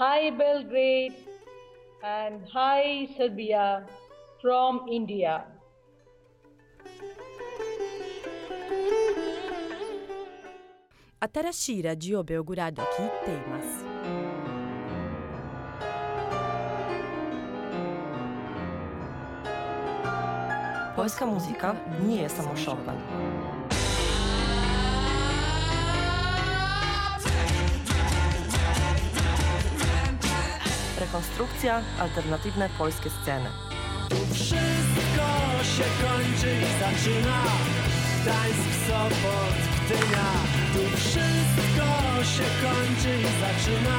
Hi Belgrade and hi Serbia from India. 新しいラジオベオグラードを聞いています。 Polska muzyka nie jest samo Chopin. Rekonstrukcja alternatywne polskie sceny. Wszystko się kończy i zaczyna. Gdańsk, Sopot, Gdynia. Tu wszystko się kończy i zaczyna.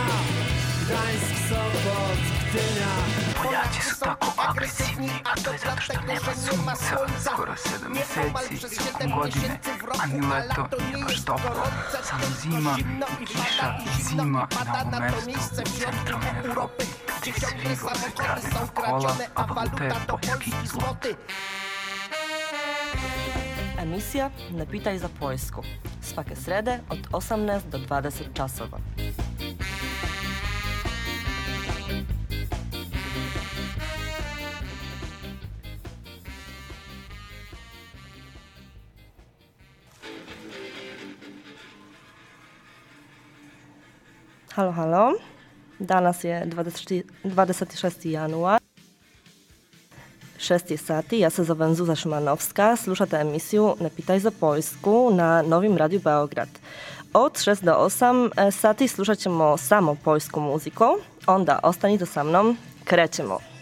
Gdańsk, Sopot, Gdynia. Polacy są taką agresywni, a to dlatego, że nie ma słońca. Skoro 7 Nieomal przez sesji, 7 godziny, miesięcy w roku, ani a lato nie jest gorące, Sam tylko zima zimno i pada, i zimno zima i pada na to miejsce w środku Europy, Gdzie ciągle samochody są kradzione, a waluta to polski złoty. Emisja Ne pitaj za Poljsku. Svake srede od 18 do 20 časova. Halo, halo. Danas je 20, 26. januar. 6 sati, ja se zovem Zuza Szymanowska, slušate emisiju Ne pitaj za Poljsku na Novim Radiju Beograd. Od 6 do 8 e, sati slušat ćemo samo poljsku muziku, onda ostanite sa mnom, krećemo.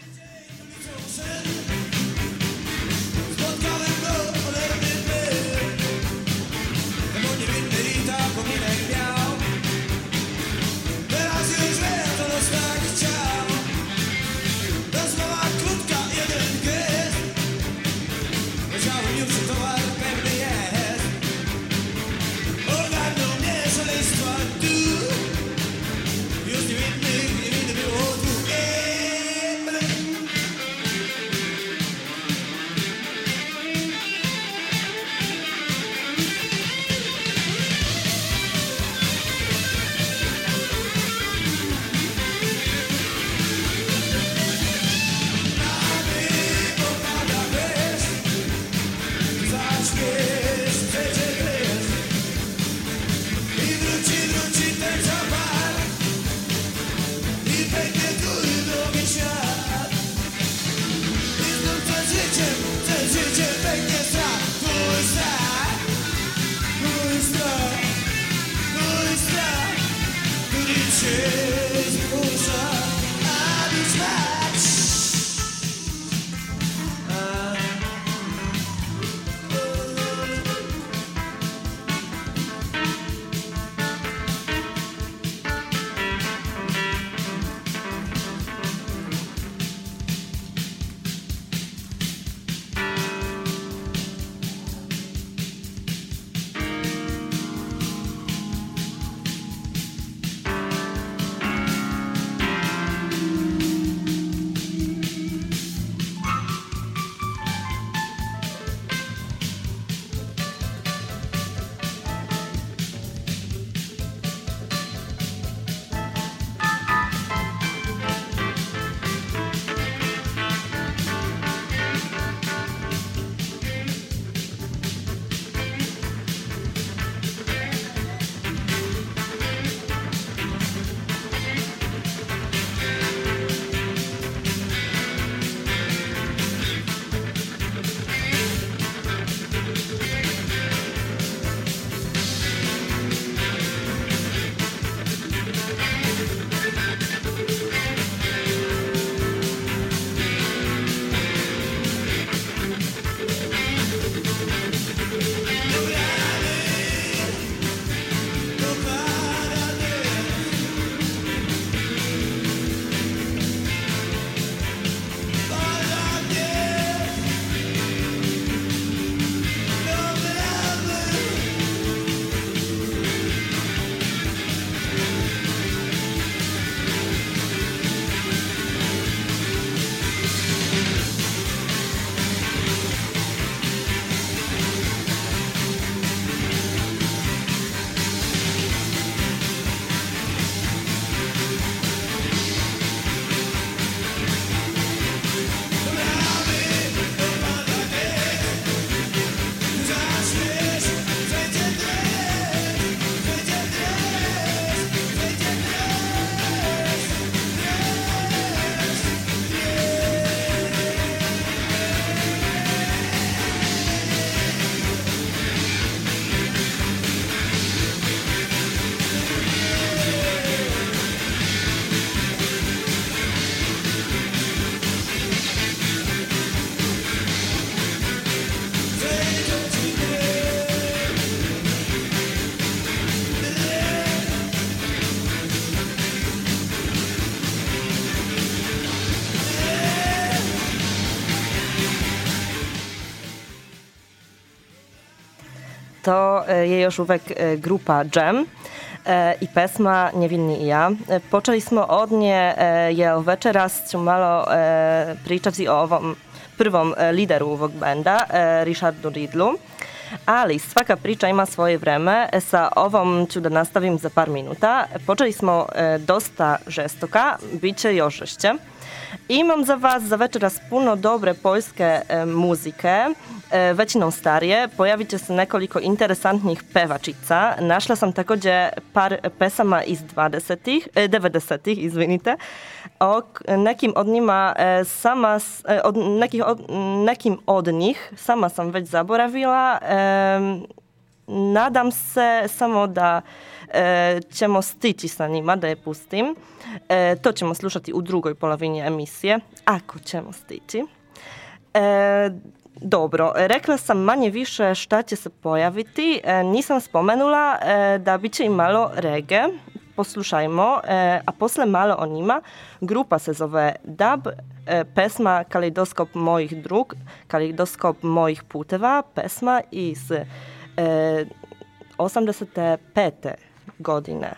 To e, jej ożówek e, grupa Jam e, i pesma Niewinni i ja. Smo od nje e, jel večeras ću malo pričati o ovom prvom lideru ovog benda, Richardu Ridlu. Ali svaka priča ima svoje vreme. Sa ovom ću da nastavim za par minuta. Počeli smo dosta žestoka, bit će još žešće. Imam za vas za večeras puno dobre poljske muzike, e, većinom starije. Pojavit će se nekoliko interesantnih pevačica. Našla sam također par pesama iz 20-ih, e, 90-ih, izvinite. O nekim od njima e, sama, e, od, nekih od, nekim od njih sama sam već zaboravila. E, nadam se samo da e, ćemo stići sa njima, da je pustim. E, to ćemo slušati u drugoj polovini emisije, ako ćemo stići. E, dobro, rekla sam manje više šta će se pojaviti. E, nisam spomenula e, da bit će i malo rege. Poslušajmo, e, a posle malo o njima. Grupa se zove Dub, e, pesma Kaleidoskop mojih drug, Kaleidoskop mojih puteva, pesma iz e, 85. godine.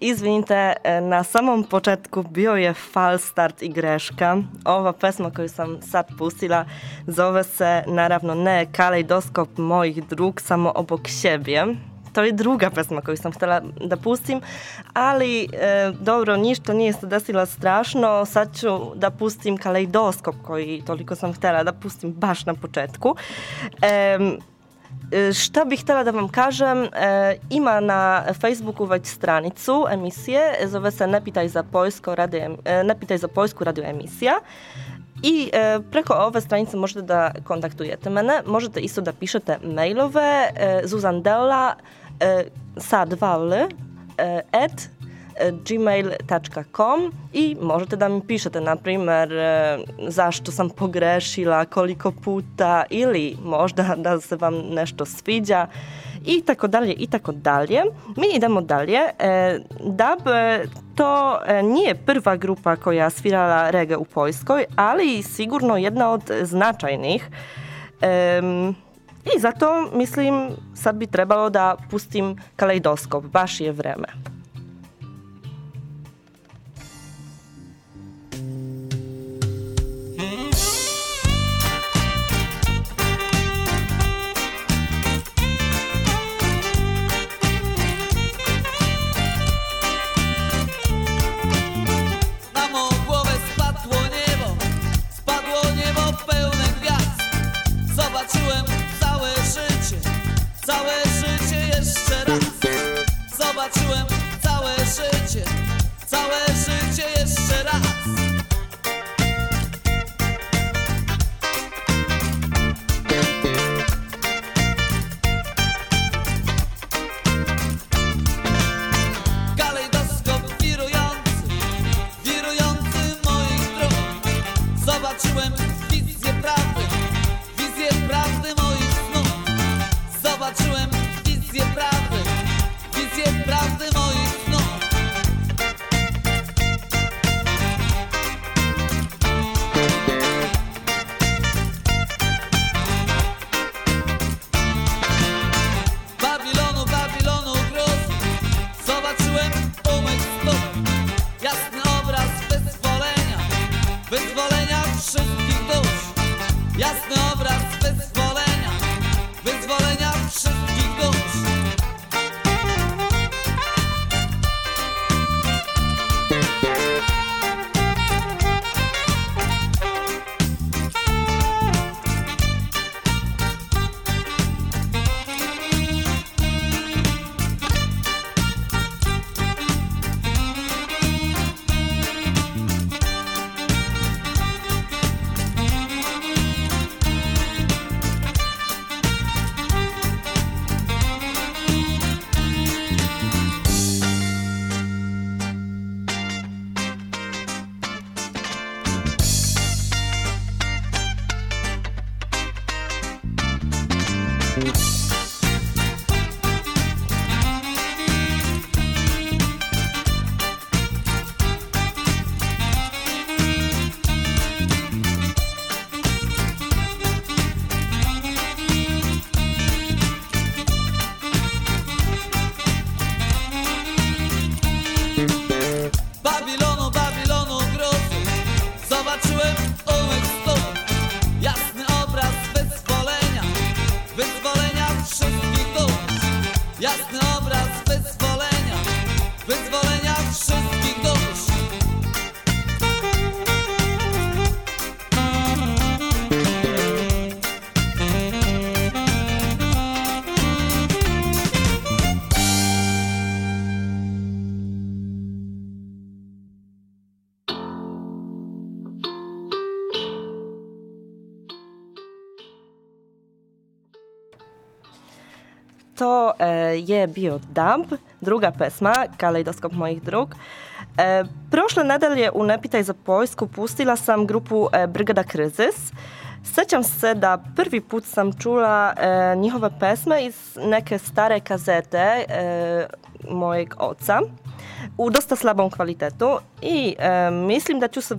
Izvinite, e, na samom početku bio je fal start greška. Ova pesma koju sam sad pustila zove se naravno ne Kaleidoskop mojih drug samo obok siebie. To je druga pesma koju sam htjela da pustim, ali e, dobro, ništa nije se desilo strašno. Sad ću da pustim Kaleidoskop koji toliko sam htjela da pustim baš na početku. E, Šta bih htjela da vam kažem, e, ima na Facebooku već stranicu emisije, zove se Ne pitaj za Poljsko radio, e, Ne pitaj za Poljsku radio emisija. I e, preko ove stranice možete da kontaktujete mene, možete isto da pišete mailove e, zuzandela e, sa dva l, e, at gmail.com i možete da mi pišete, na primjer, e, zašto sam pogrešila, koliko puta ili možda da se vam nešto sviđa i tako dalje i tako dalje. Mi idemo dalje. E, DAB to e, nije prva grupa koja svirala reggae u Poljskoj, ali sigurno jedna od značajnih. I zato mislim sad bi trebalo da pustim kaleidoskop, baš je vreme. Je bio Dump, druga pesma, Kaleidoskop mojih drug. E, prošle nedelje u Nepitaj za Poljsku pustila sam grupu e, Brigada Kryzys. Sećam se da prvi put sam čula e, njihove pesme iz neke stare kazete e, mojeg oca u dosta slabom kvalitetu i e, mislim da ću, se,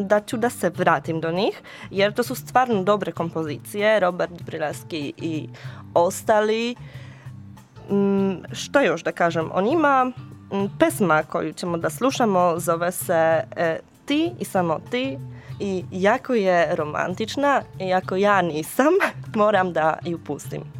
da ću da se vratim do njih jer to su stvarno dobre kompozicije Robert Brileski i ostali Mm, što još da kažem o njima? pesma koju ćemo da slušamo zove se e, Ti i samo ti i jako je romantična i ako ja nisam, moram da ju pustim.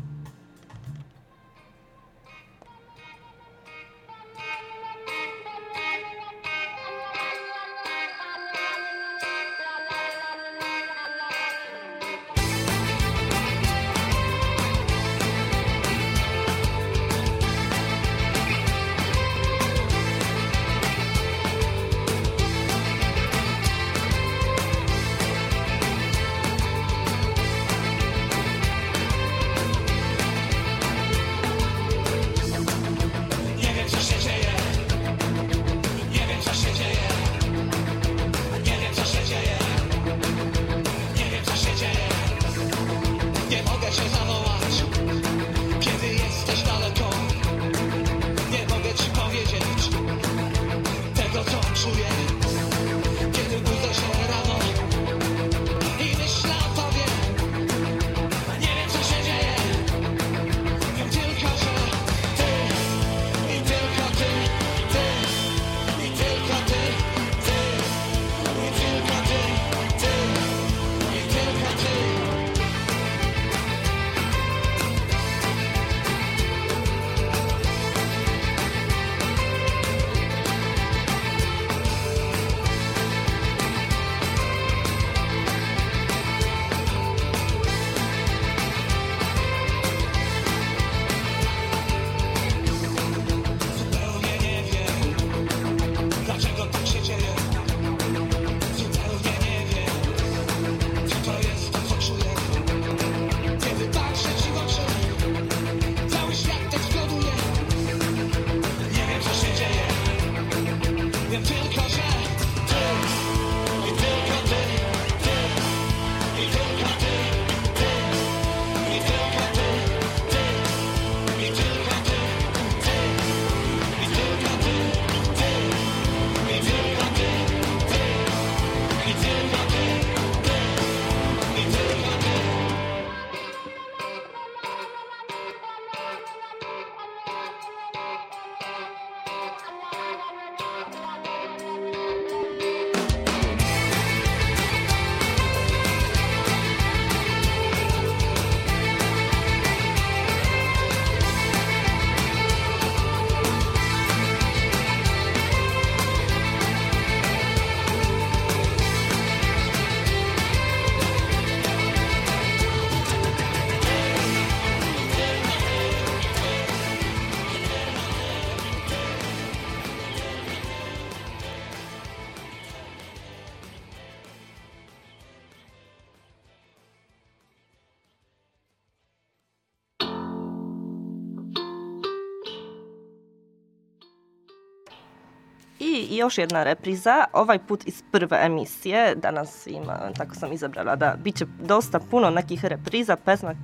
I još jedna repriza, ovaj put iz prve emisije. Danas ima, tako sam izabrala da bit će dosta puno nekih repriza, pesma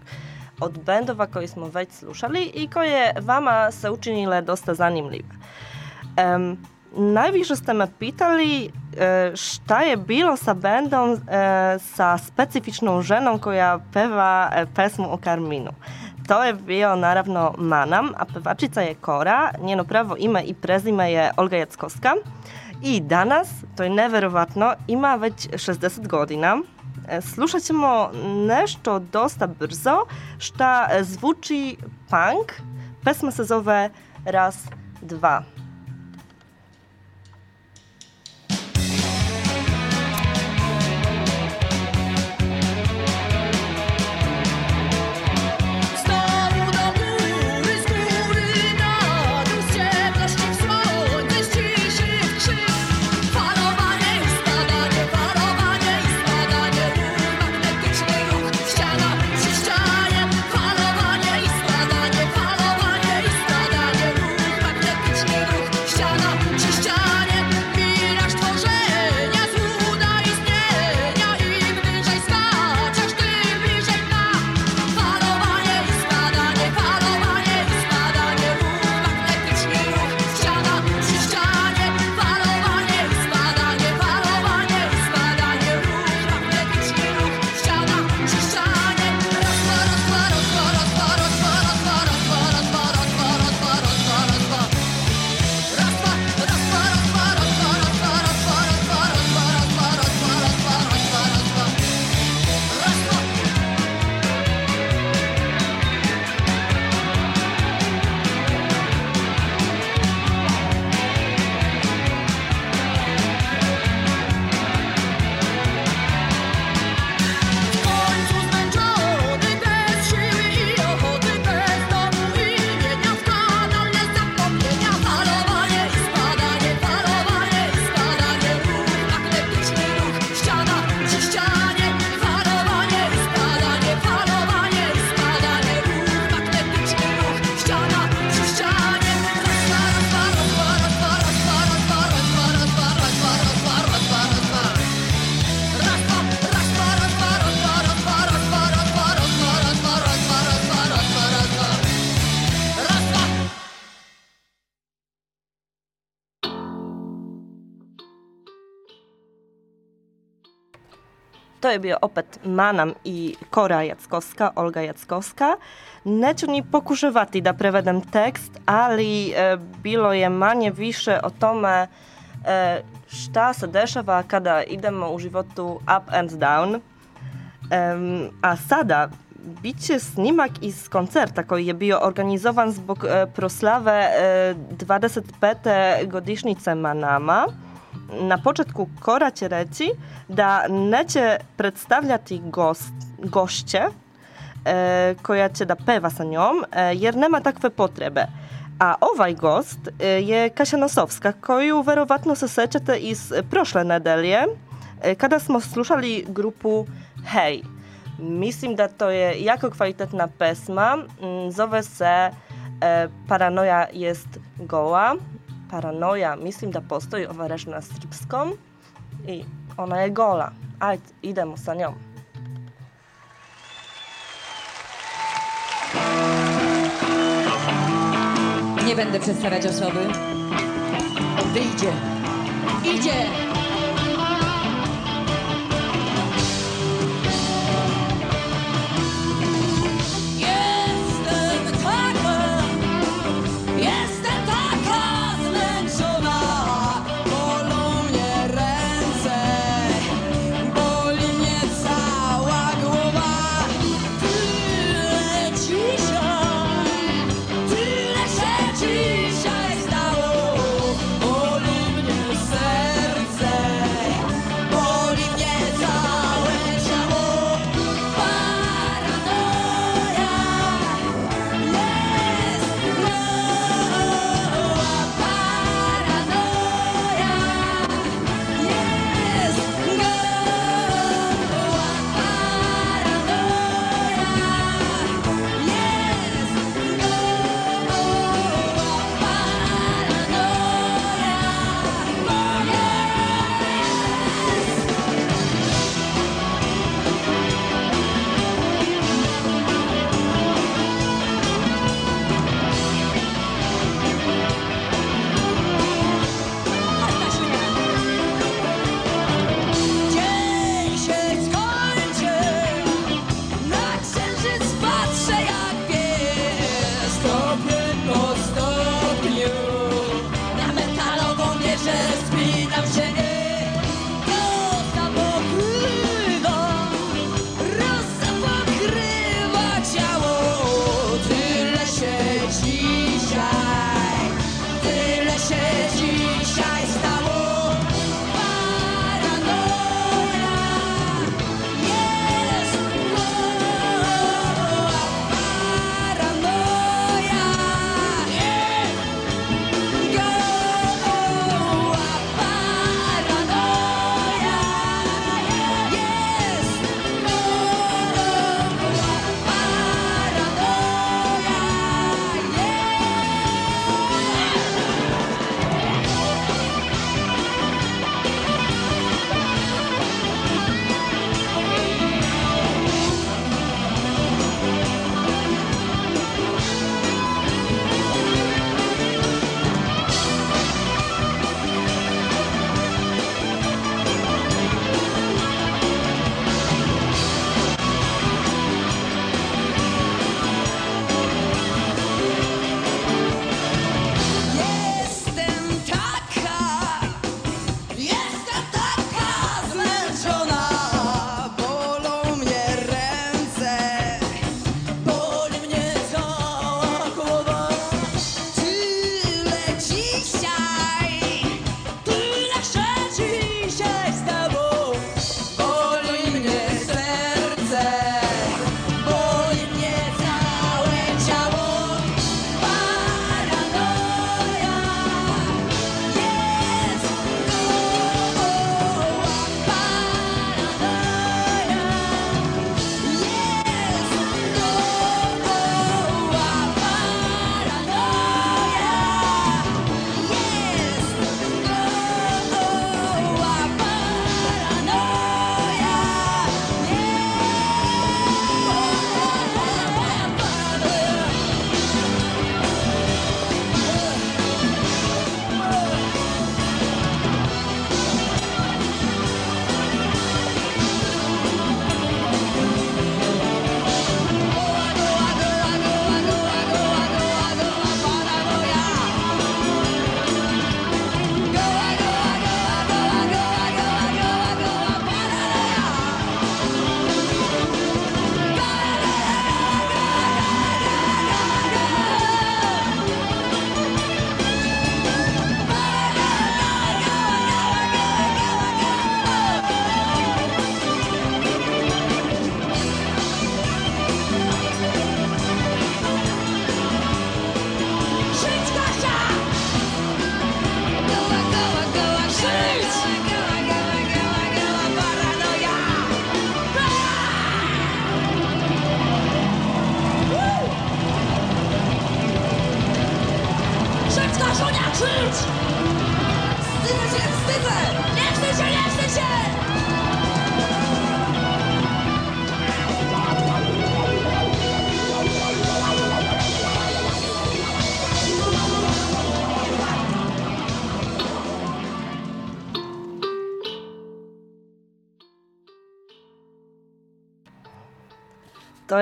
od bendova koji smo već slušali i koje vama se učinile dosta zanimljive. Um, najviše ste me pitali e, šta je bilo sa bendom e, sa specifičnom ženom koja peva e, pesmu o Karminu. To je bio naravno Manam, a pevačica je Kora, njeno pravo ime i prezime je Olga Jackovska. I danas, to je neverovatno, ima već 60 godina. E, slušat ćemo nešto dosta brzo, šta zvuči punk. Pesma se zove Raz, dva. To bio opet Manam i Kora Jackowska, Olga Jackowska. Neću ni pokušavati da prevedem tekst, ali e, bilo je manje više o tome e, šta se dešava kada idemo u životu up and down. Em, a sada bit će snimak iz koncerta koji je bio organizovan zbog e, proslave e, 25. godišnjice Manama. Na početku Kora će reći da neće predstavljati gost, gošće e, koja da peva sa njom, e, jer nema takve potrebe. A ovaj gost e, je Kasia Nosowska, koju verovatno se sećate iz prošle nedelje, e, kada smo slušali grupu Hej. Mislim da to je jako kvalitetna pesma. Mm, Zove se e, Paranoja jest goła. Paranoja, mislim da postoji ova reč na srpskom. I ona je gola. Ajde, idemo sa njom. Nie będę przedstawiać osoby. Wyjdzie. Idzie!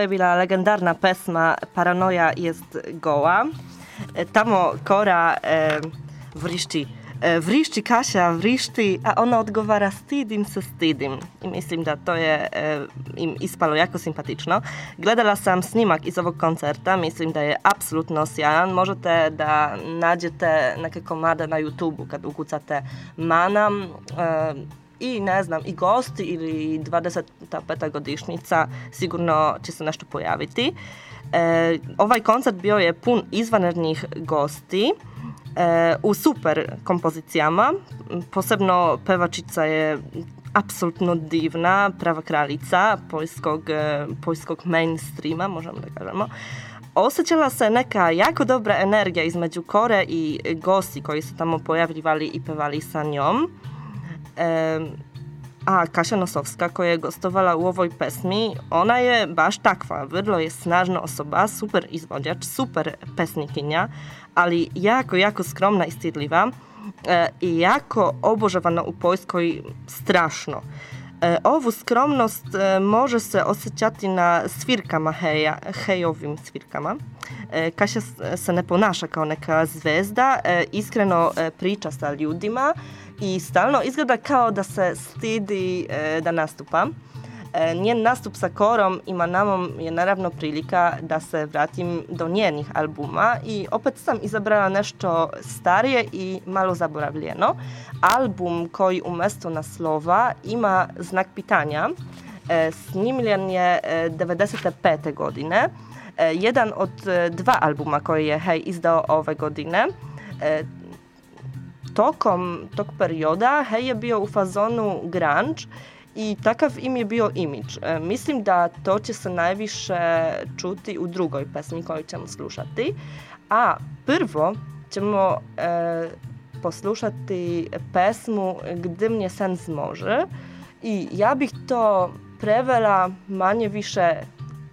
Bila legendarna pesma Paranoja jest goła. E, Tamo Kora e, vrišti e, vrišti Kasia, vrišti, a ona odgovara stidim se stidim. I mislim da to je e, im ispalo jako simpatično. Gledala sam snimak iz ovog koncerta, mislim da je apsolutno sjajan. Možete da nađete neke komade na YouTube kad ukucate Manam, e, i ne znam, i gosti ili 25. godišnjica sigurno će se nešto pojaviti. E, ovaj koncert bio je pun izvanrednih gosti e, u super kompozicijama. Posebno pevačica je apsolutno divna, prava kraljica poljskog, e, poljskog mainstreama, možemo da kažemo. Osjećala se neka jako dobra energija između kore i gosti koji su tamo pojavljivali i pevali sa njom. A Kasia Nosowska koja u ovoj pesmi, ona je baš takva, vrlo je snažna osoba, super izvođač, super pesnikinja, ali jako, jako skromna i stidljiva e, i jako obožavana u Poljskoj strašno. E, ovu skromnost e, može se osjećati na svirkama heja, hejovim svirkama. Kasia se ne ponaša kao neka zvezda, iskreno priča sa ljudima i stalno izgleda kao da se stidi e, da nastupa. E, Njen nastup sa korom i Manamom je naravno prilika da se vratim do njenih albuma i opet sam izabrala nešto starije i malo zaboravljeno. Album koji umjesto naslova ima znak pitanja. E, Snimljen je e, 95. godine. E, Jedan od e, dva albuma koji je Hej izdao ove godine. Tokom tog perioda je bio u fazonu grunge i takav im je bio imidž. E, mislim da to će se najviše čuti u drugoj pesmi koju ćemo slušati. A prvo ćemo e, poslušati pesmu Gdy mnie sen zmože i ja bih to prevela manje više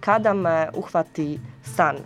kada me uhvati san.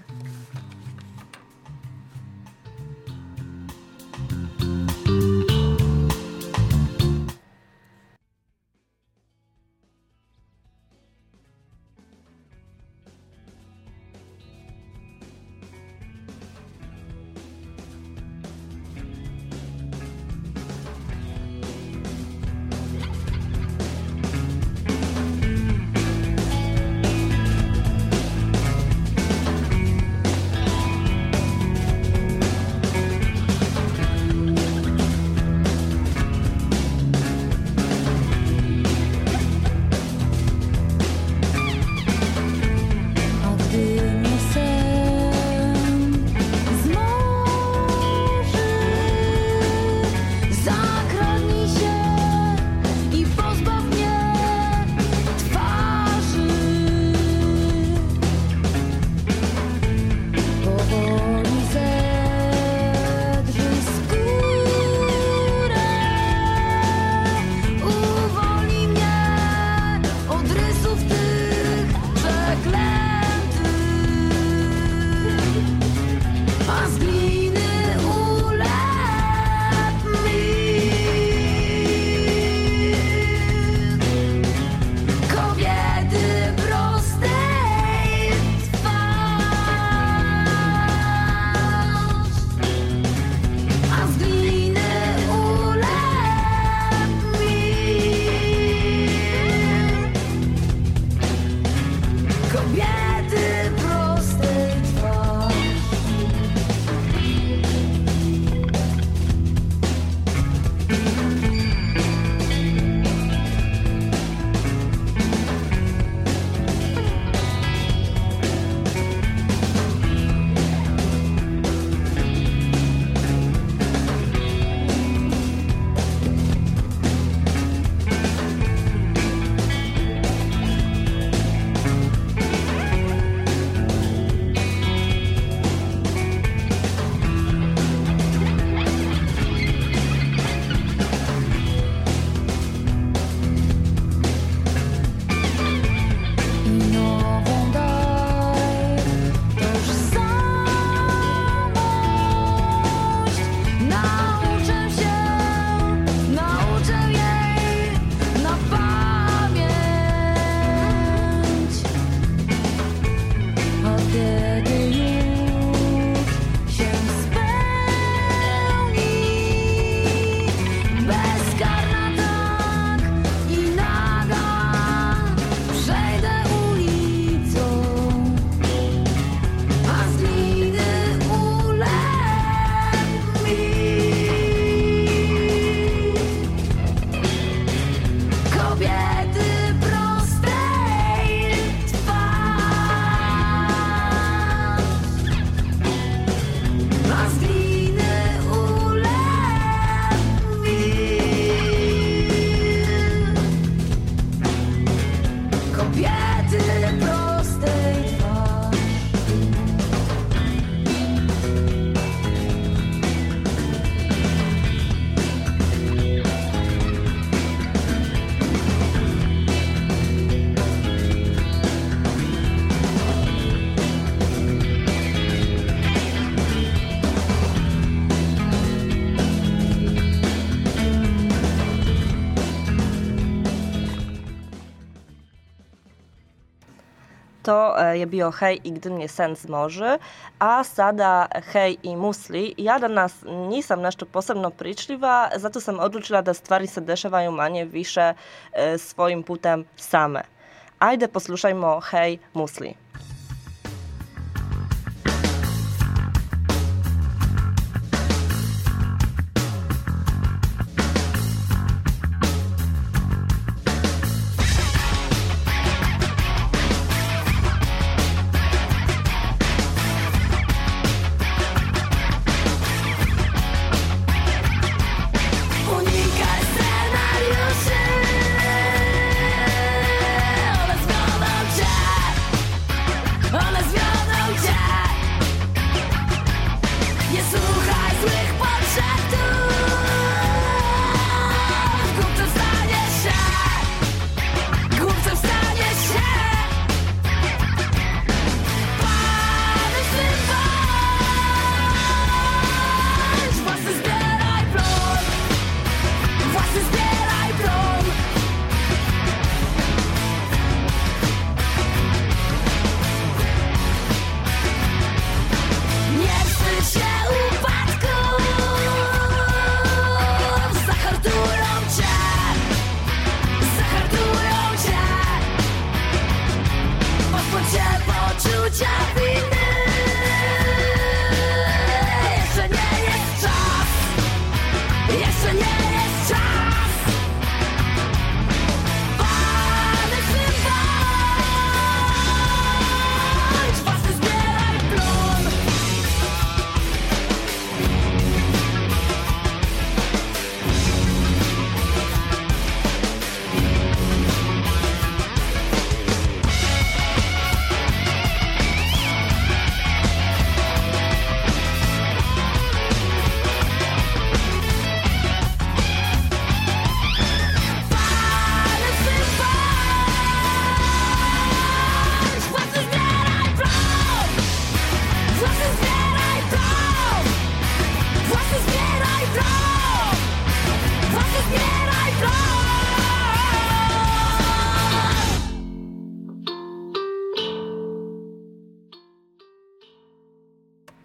Je bio Hej i gdy mnie sen zmoži, a sada Hej i musli. Ja danas nisam nešto posebno pričljiva, zato sam odlučila da stvari se dešavaju manje više e, svojim putem same. Ajde poslušajmo Hej musli.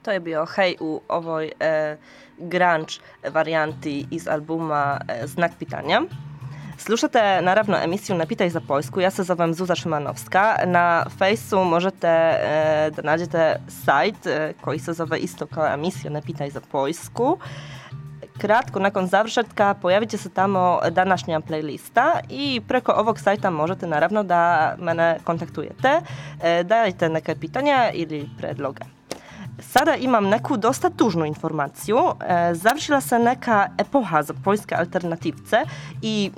To je bio Hej u ovoj e, grunge varijanti iz albuma e, Znak pitanja. Slušate naravno emisiju Ne pitaj za Poljsku. Ja se zovem Zuza Šimanovska. Na fejsu možete e, da nađete sajt e, koji se zove isto kao emisija Ne pitaj za Poljsku. Kratko nakon završetka pojavit će se tamo današnja playlista i preko ovog sajta možete naravno da mene kontaktujete, e, dajte neke pitanja ili predloge. Sada imam neku dosta tužnu informaciju. E, završila se neka epoha za poljske alternativce i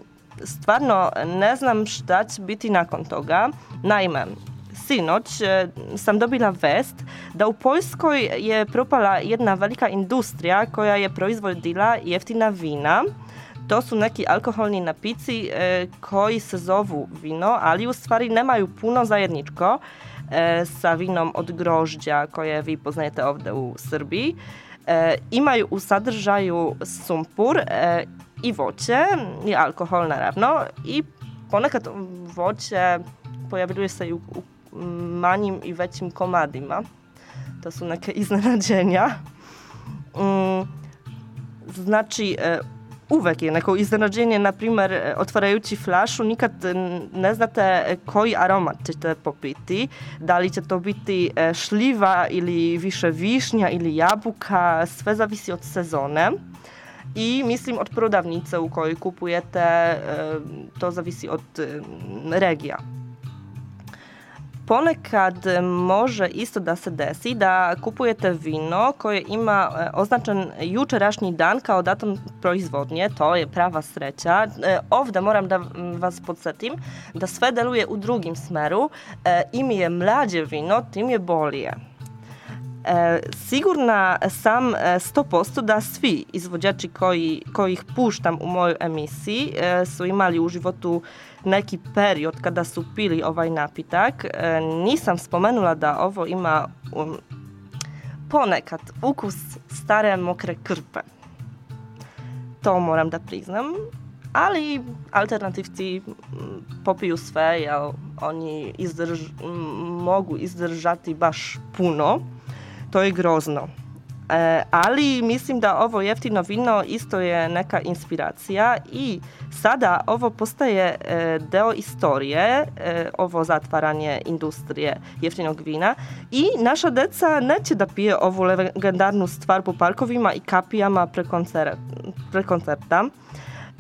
stvarno ne znam će biti nakon toga. Naime, sinoć e, sam dobila vest da u Poljskoj je propala jedna velika industrija koja je proizvodila jeftina vina. To su neki alkoholni napici e, koji se zovu vino, ali u stvari nemaju puno zajedničko e, sa vinom od grožđa koje vi poznajete ovde u Srbiji. E, imaju u sadržaju sumpur e, i voće i alkohol naravno i ponekad voće pojavljuje se i u, u manjim i većim komadima. To su neke iznenađenja. Mm, znači, e, uvek je neko iznenađenje, na primjer, e, otvarajući flašu, nikad ne znate koji aromat ćete popiti. Da li će to biti e, šljiva ili više višnja ili jabuka, sve zavisi od sezone. I mislim od prodavnice u kojoj kupujete, e, to zavisi od regija. Ponekad može isto da se desi da kupujete vino koje ima e, označen jučerašnji dan kao datum proizvodnje, to je prava sreća. E, ovdje moram da vas podsjetim da sve deluje u drugim smeru. E, Im je mlađe vino, tim je bolje. E, sigurna sam e, 100% da svi izvođači koji, kojih puštam u mojoj emisiji e, su imali u životu neki period kada su pili ovaj napitak. E, nisam spomenula da ovo ima um, ponekad ukus stare mokre krpe. To moram da priznam. Ali alternativci popiju sve, jer oni izdrž, mogu izdržati baš puno. To je grozno. E, ali mislim da ovo jeftino vino isto je neka inspiracija i sada ovo postaje e, deo istorije, e, ovo zatvaranje industrije jeftinog vina i naša deca neće da pije ovu legendarnu stvar po parkovima i kapijama pre, koncert, pre koncerta.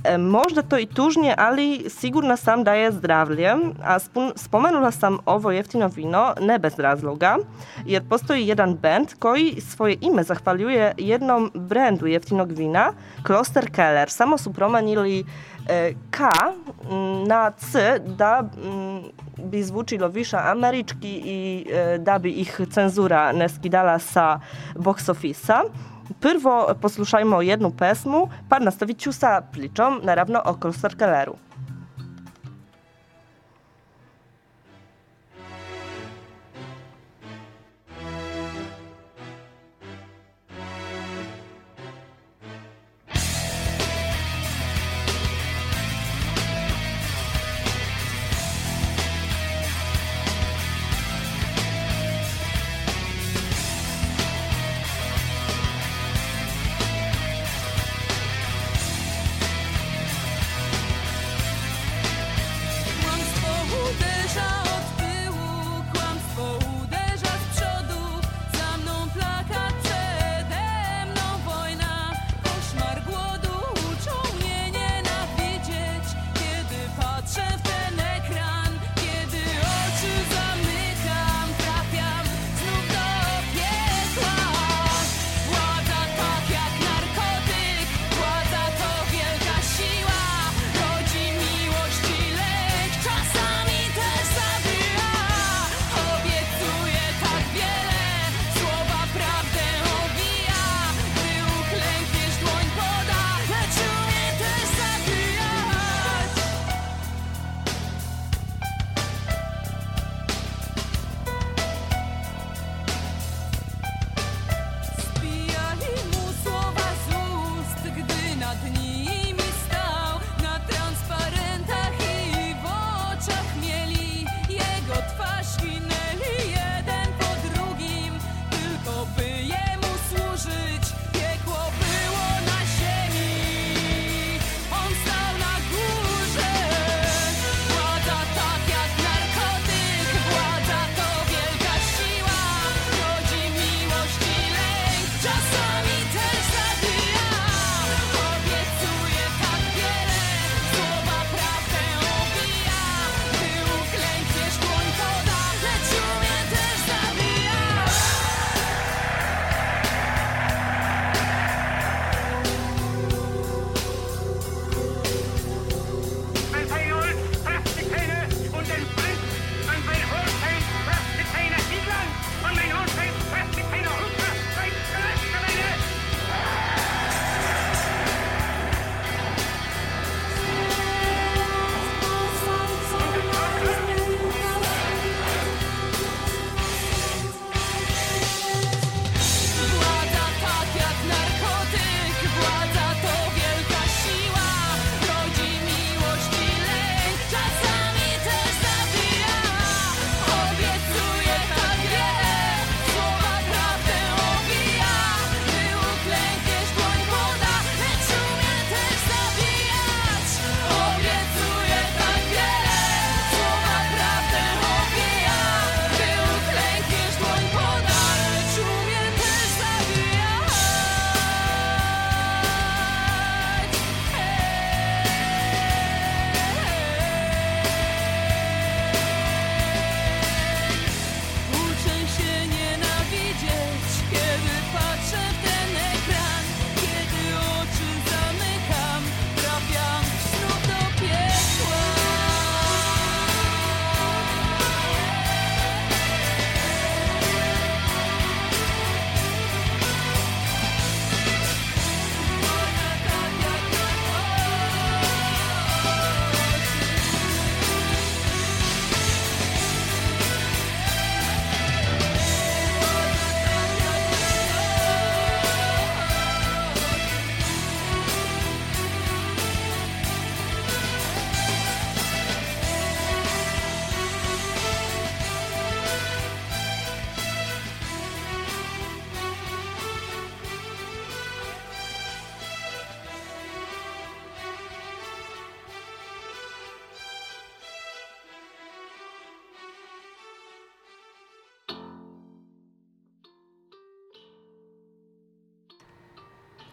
E, Možda to i tužnije, ali sigurna sam da je zdravlje. A spomenula sam ovo jeftino vino ne bez razloga, jer postoji jedan band koji svoje ime zahvaljuje jednom brandu jeftinog vina, Kloster Keller. Samo su promenili e, K m, na C da m, bi zvučilo više američki i e, da bi ih cenzura ne skidala sa box Prvo poslušajmo jednu pesmu, pa nastavit ću sa pričom, naravno o Kelleru.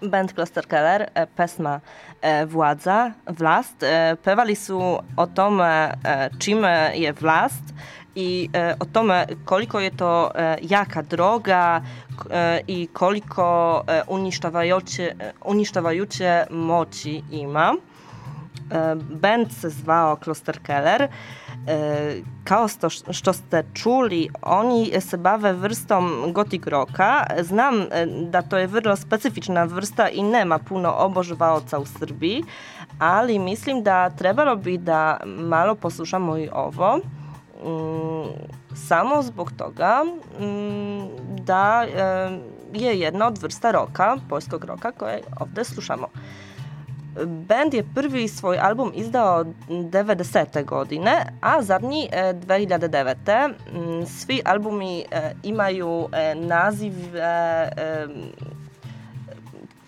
Band Cluster Keller, e, pesma e, Władza, vlast. E, pevali su o tome čime je vlast i o tome koliko je to jaka droga i koliko uništavajuće, moći ima. Band se zvao Kloster Keller. E, Kao sto, što ste čuli, oni se bave vrstom gotik roka. Znam e, da to je vrlo specifična vrsta i nema puno obožavaoca u Srbiji, ali mislim da trebalo bi da malo poslušamo i ovo. Mm, samo zbog toga mm, da e, je jedna od vrsta roka, poljskog roka koje ovde slušamo. Band je prvi svoj album izdao 90. godine, a zadnji e, 2009. Mm, Svi albumi e, imaju e, nazive e,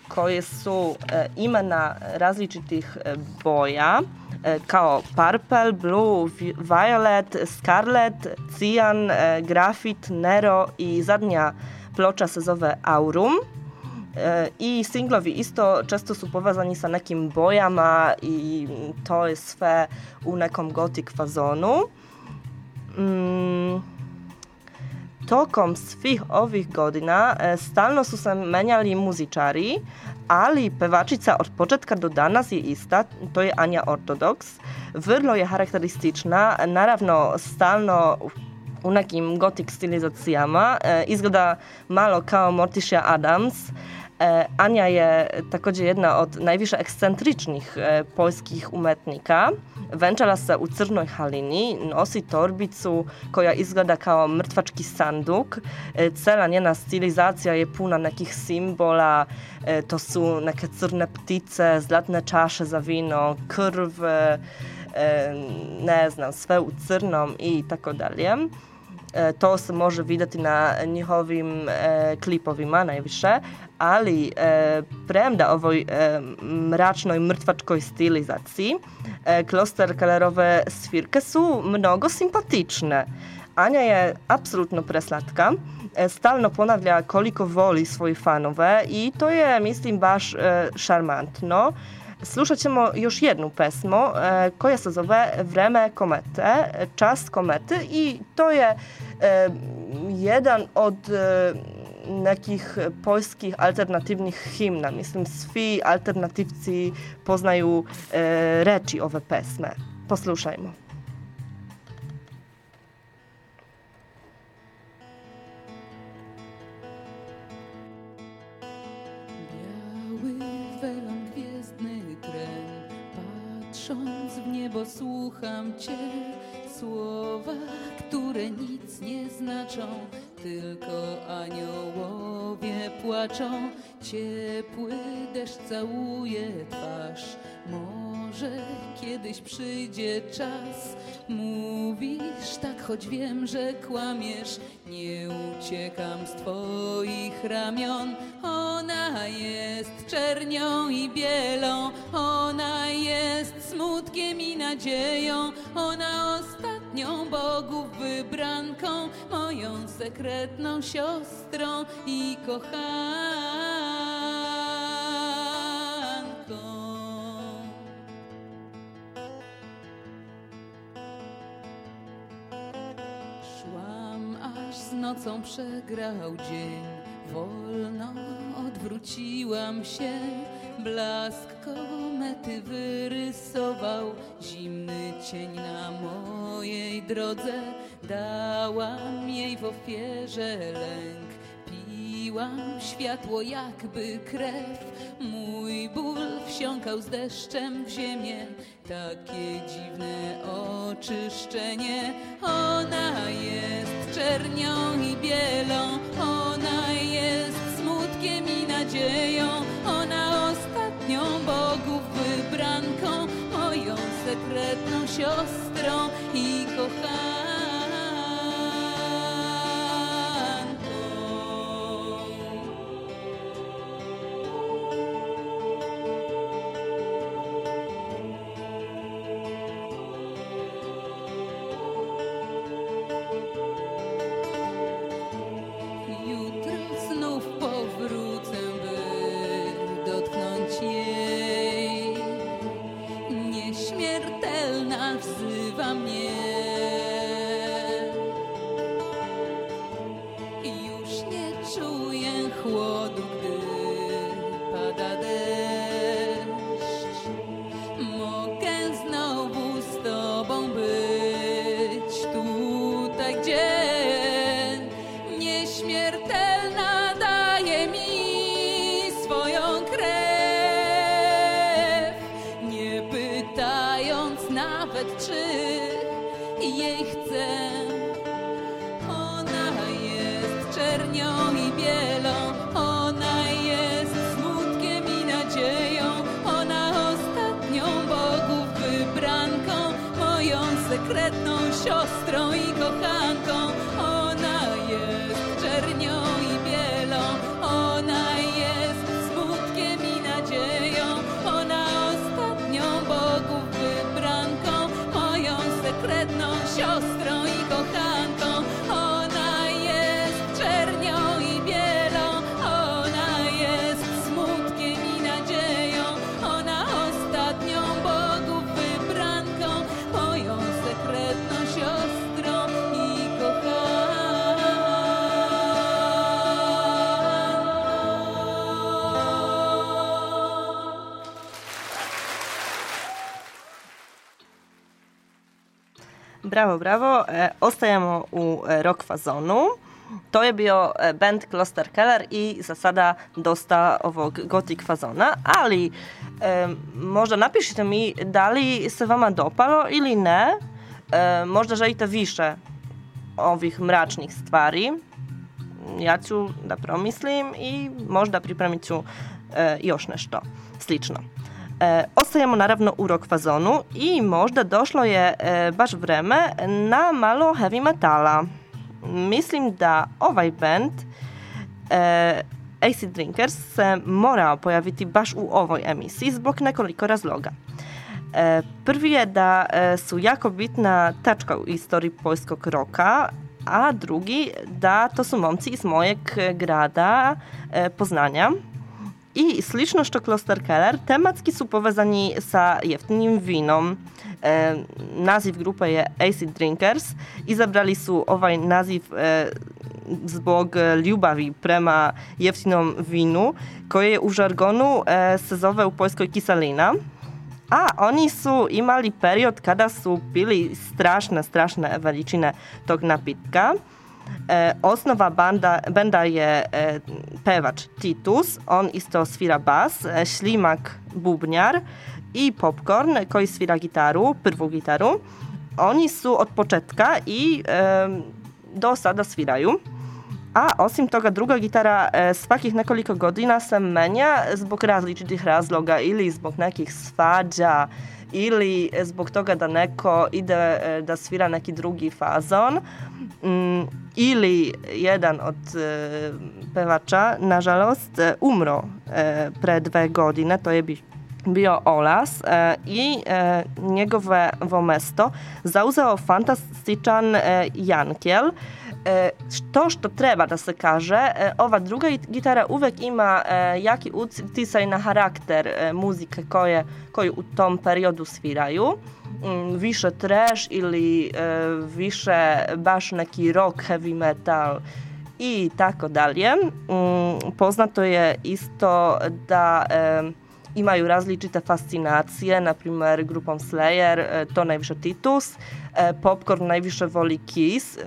koje su e, imena različitih e, boja, e, kao Purple, Blue, Vi- Violet, Scarlet, Cyan, e, Grafit, Nero i zadnja ploča se zove Aurum. I singlovi isto često su povezani sa nekim bojama i to je sve u nekom gotik fazonu. Mm, tokom svih ovih godina e, stalno su se menjali muzičari, ali pevačica od početka do danas je ista, to je Anja Ortodoks. Vrlo je karakteristična, naravno stalno u nekim gotik stilizacijama. E, izgleda malo kao Morticia Adams. E, Anja je također jedna od najviše ekscentričnih e, poljskih umetnika. Venčala se u crnoj halini, nosi torbicu koja izgleda kao mrtvački sanduk. E, cela njena stilizacija je puna nekih simbola, to su neke crne ptice, zlatne čaše za e, e, ne znam, sve u crnom i tako dalje. E, To se može vidjeti na njihovim e, klipovima najviše, ali e, premda ovoj mračnoj mrtvačkoj stilizaciji, kloster kalerove svirke su mnogo simpatične. Anja je apsolutno preslatka, stalno ponavlja koliko voli svoje fanove i to je, mislim, baš šarmantno. Slušat ćemo još jednu pesmu e, koja se zove Vreme komete, Čas komety i to je e, jedan od e, nekih poljskih alternatywnych himna. Mislim, svi alternativci poznaju e, reči ove pesme. Poslušajmo. Niebo słucham Cię. Słowa, które nic nie znaczą, tylko aniołowie płaczą. Ciepły deszcz całuje twarz, może kiedyś przyjdzie czas. Mówisz tak, choć wiem, że kłamiesz, nie uciekam z Twoich ramion. Ona jest czernią i bielą, ona jest smutkiem i nadzieją, ona ostatnią bogów wybranką, moją sekretną siostrą i kochanką. Szłam aż z nocą przegrał dzień, wolno odwróciłam się. Blask komety wyrysował zimny cień na mojej drodze. Dałam jej w ofierze lęk, piłam światło jakby krew. Mój ból wsiąkał z deszczem w ziemię, takie dziwne oczyszczenie. Ona jest czernią i bielą, ona jest smutkiem i nadzieją, ostatnią bogów wybranką, moją sekretną siostrą i kochanką. Bravo, bravo. E, ostajemo u e, rock fazonu. To je bio e, band Kloster Keller i zasada dosta ovog gotik fazona, ali e, možda napišite mi da li se vama dopalo ili ne. E, možda želite više ovih mračnih stvari. Ja ću da promislim i možda pripremit ću e, još nešto slično. E, ostajemo naravno u rock fazonu i možda došlo je e, baš vreme na malo heavy metala. Mislim da ovaj band e, Acid Drinkers se morao pojaviti baš u ovoj emisiji zbog nekoliko razloga. Prvi je da su jako bitna tačka u istoriji poljskog roka, a drugi da to su momci iz mojeg grada Poznania. I slično što Kloster Keller, tematski su povezani sa jeftinim vinom. E, naziv grupe je Acid Drinkers. Izabrali su ovaj naziv e, zbog ljubavi prema jeftinom vinu, koje je u žargonu e, se zove u Poljskoj kiselina. A oni su imali period kada su bili strašne, strašne veličine tog napitka. E, osnova banda, benda je e, Titus, on isto svira bas, e, Ślimak bubnjar i Popcorn koji svira gitaru, prvu gitaru. Oni su od početka i e, do sada sviraju. A osim toga druga gitara e, svakih nekoliko godina se menja zbog različitih razloga ili zbog nekih svađa ili zbog toga da neko ide e, da svira neki drugi fazon mm, ili jedan od e, pevača nažalost e, umro e, pre dve godine, to je bi, bio Olas e, i e, njegovo mesto zauzeo fantastičan e, Jankiel. E, to što treba da se kaže, e, ova druga git- gitara uvek ima e, jaki uticaj na karakter muzike koje, koju u tom periodu sviraju. Mm, više trash ili više baš neki rock, heavy metal i tako dalje. Mm, Poznato je isto da imaju različite fascinacije, na primer grupom Slayer, to najviše Titus, Popcorn najviše voli Kiss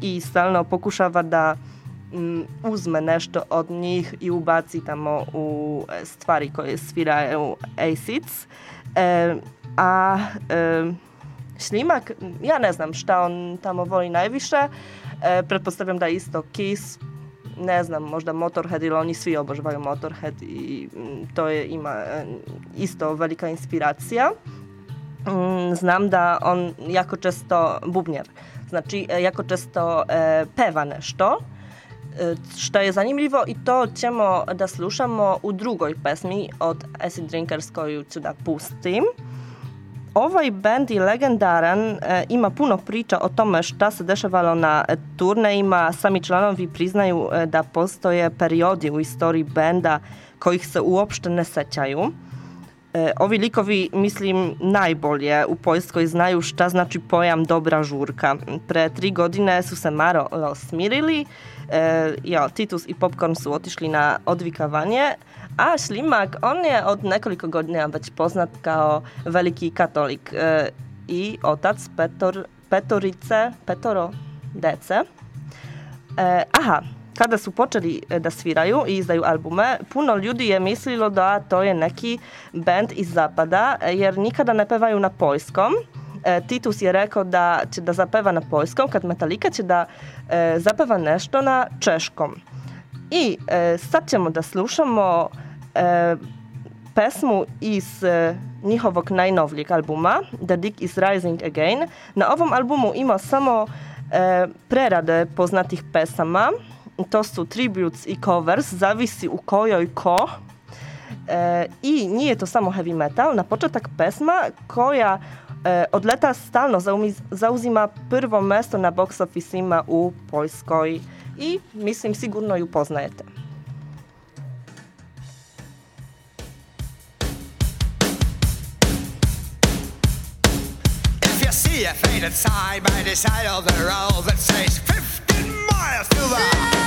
i stalno pokušava da mm, uzme nešto od njih i ubaci tamo u stvari koje sviraju Acids. E, a e, Ślimak, ja ne znam šta on tamo voli najviše, e, pretpostavljam da isto Kiss, ne znam, možda Motorhead ili oni svi obožavaju Motorhead i mm, to je, ima e, isto velika inspiracija. Mm, Znam da on jako često bubnjar, znači e, jako često e, peva nešto, e, što je zanimljivo i to ćemo da slušamo u drugoj pesmi od Acid Drinkers koju ću da pustim. Ovaj band je legendaran, e, ima puno priča o tome šta se dešavalo na e, turnejima. Sami članovi priznaju e, da postoje periodi u istoriji benda kojih se uopšte ne sećaju. E, o Wilikowi mislim najbolje u Poljskoj znaju znaczy šta znači pojam dobra žurka. Pre tri godine su se malo smirili, e, jo, Titus i Popcorn su otišli na odvikavanje, a Šlimak, on je od nekoliko godina već poznat kao veliki katolik e, i otac Petor, Petorice, Petoro, dece. E, aha, kada su počeli e, da sviraju i izdaju albume, puno ljudi je mislilo da to je neki band iz zapada, e, jer nikada ne pevaju na poljskom. E, Titus je rekao da će da zapeva na poljskom, kad Metallica će da zapeva nešto na češkom. I sad ćemo da slušamo pesmu iz njihovog najnowljeg albuma The Dick is Rising Again. Na ovom albumu ima samo prerade poznatih pesama, to su tributes i covers, zavisi u kojoj ko. E, I nije to samo heavy metal. Na początek pesma, koja e, od leta stalno zauzima prvo mesto na box officima u Poljskoj i mislim sigurno ju poznajete. by the side of the road that 15 miles to the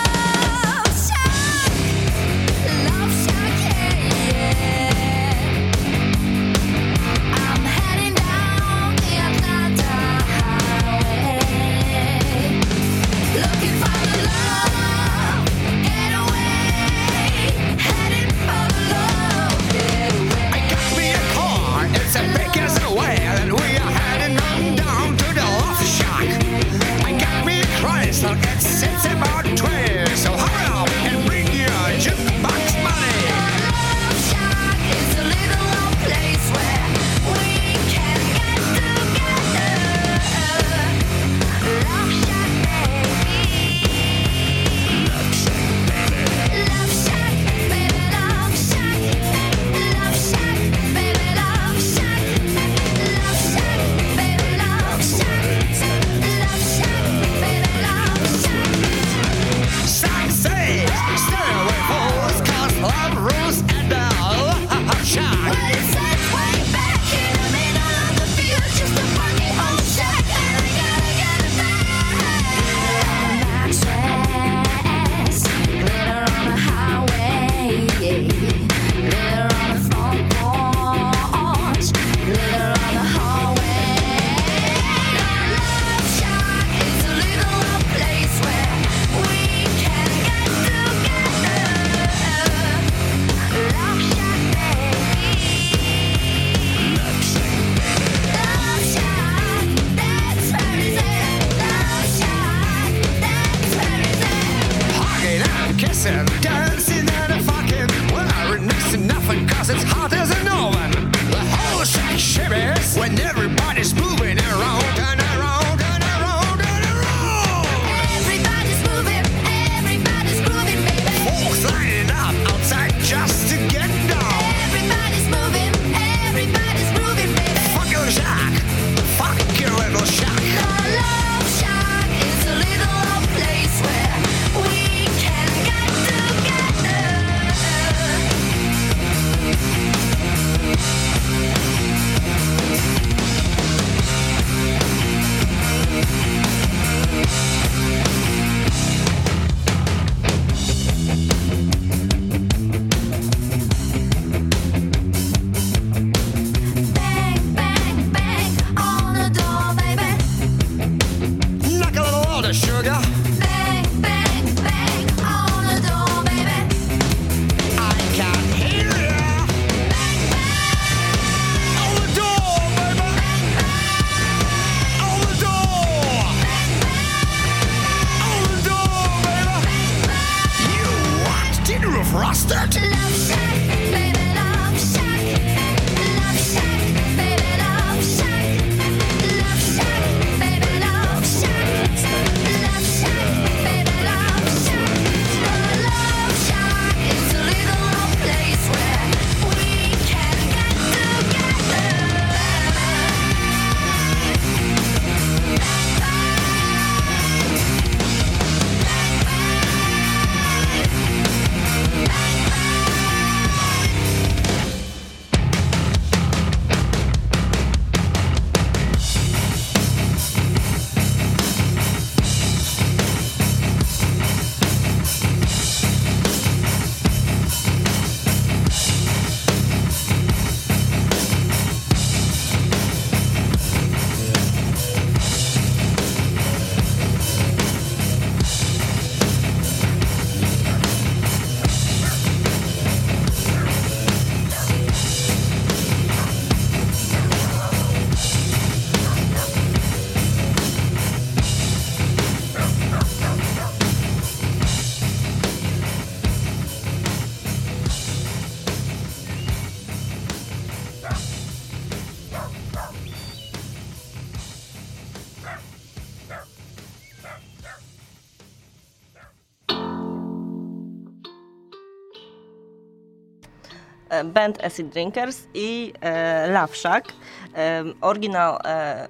band Acid Drinkers i e, Love Shack. E, original e,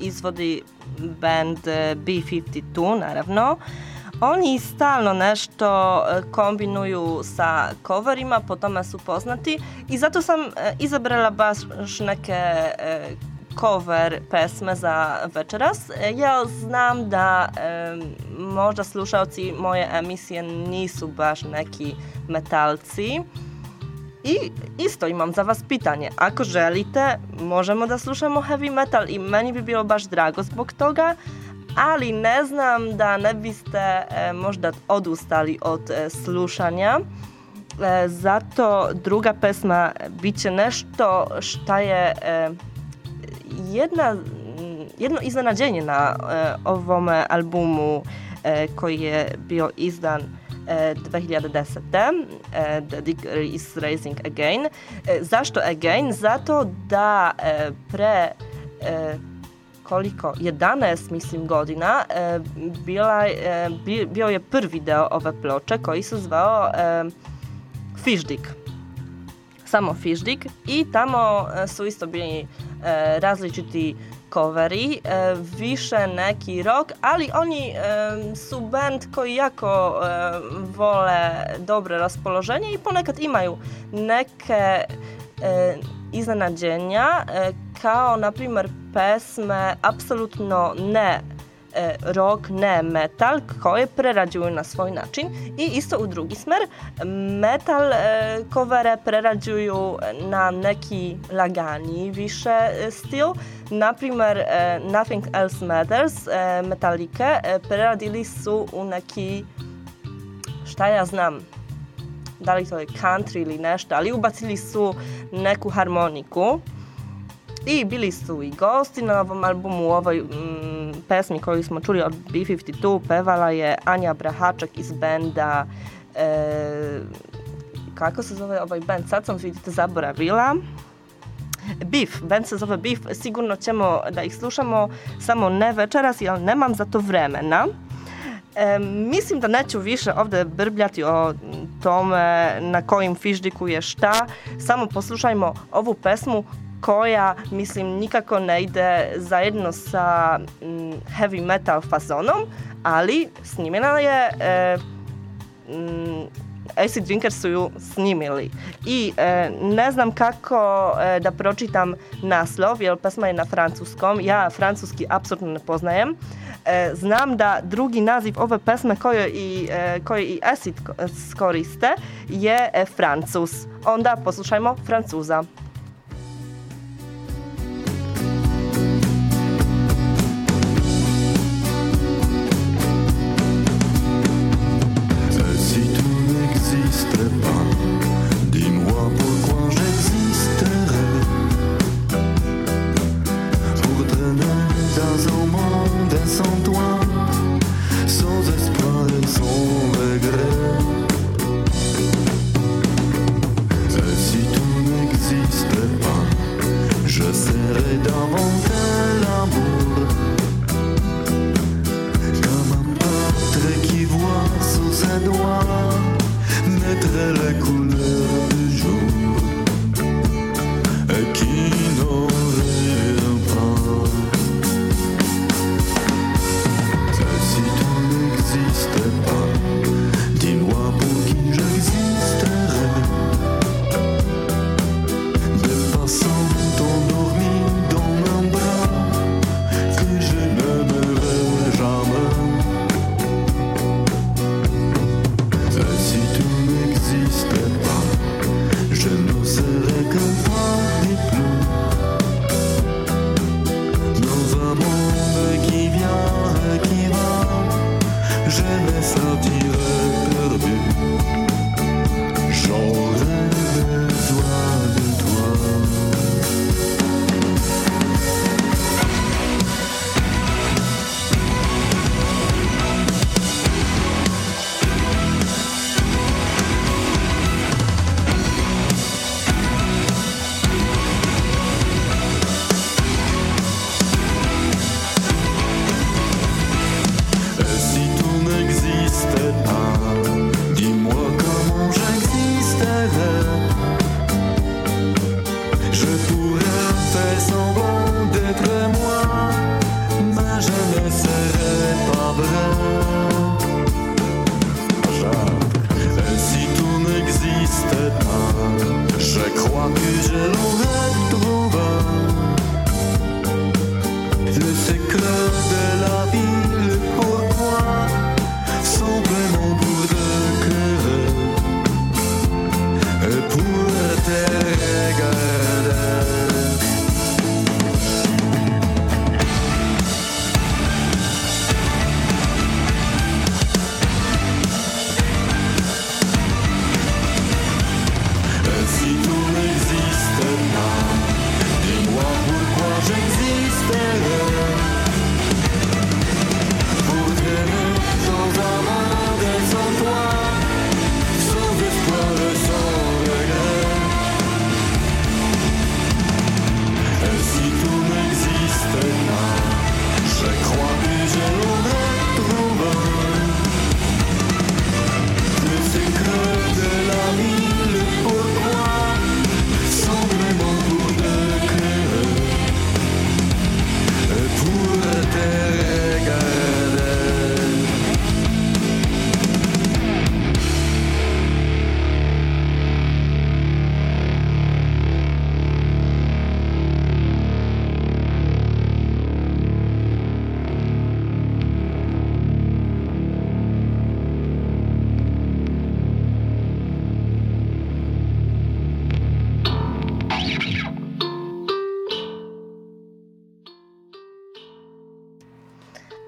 izvodi band e, B52, naravno. Oni stalno nešto e, kombinuju sa coverima, po tome su poznati i zato sam e, izabrala baš neke cover pesme za večeras. Ja znam da e, možda slušalci moje emisije nisu baš neki metalci. I isto imam za vas pitanje. Ako želite, možemo da slušamo heavy metal i meni bi bilo baš drago zbog toga, ali ne znam da ne biste e, možda odustali od e, slušanja. E, zato druga pesma bit će nešto šta je e, jedna, jedno iznenađenje na e, ovom albumu e, koji je bio izdan 2010. E, The Digger is Rising Again. E, zašto Again? Zato da e, pre e, koliko, 11 mislim godina, e, bila, e, bi- bio je prvi deo ove ploče koji se zvao e, Fišdik. Samo Fišdik i tamo e, su isto bili e, različiti coveri, e, više neki rock, oni e, su band koji jako e, dobre raspoloženje i ponekad imaju neke e, iznenađenja, e, kao na primjer pesme apsolutno ne e, rock, ne metal, koje prerađuju na svoj način i isto u drugi smer metal e, covere prerađuju na neki lagani više e, stil. Na primjer, e, Nothing Else Matters e, Metallica e, preradili su u neki šta ja znam, da li to je country ili nešto, ali ubacili su neku harmoniku i bili su i gosti na ovom albumu, u ovoj mm, pesmi koju smo čuli od B-52 pevala je Anja Brahačak iz benda e, kako se zove ovaj band, sad sam vidite zaboravila Beef, band se zove Beef, sigurno ćemo da ih slušamo, samo ne večeras, jer nemam za to vremena. E, mislim da neću više ovdje brbljati o tome na kojim fiždiku je šta, samo poslušajmo ovu pesmu koja, mislim, nikako ne ide zajedno sa mm, heavy metal fazonom, ali snimljena je e, mm, Acid Drinkers su ju snimili. I e, ne znam kako e, da pročitam naslov, jer pesma je na francuskom. Ja francuski apsolutno ne poznajem. E, znam da drugi naziv ove pesme koje i, e, koje i Acid ko- koriste je e, Francus. Onda poslušajmo Francuza.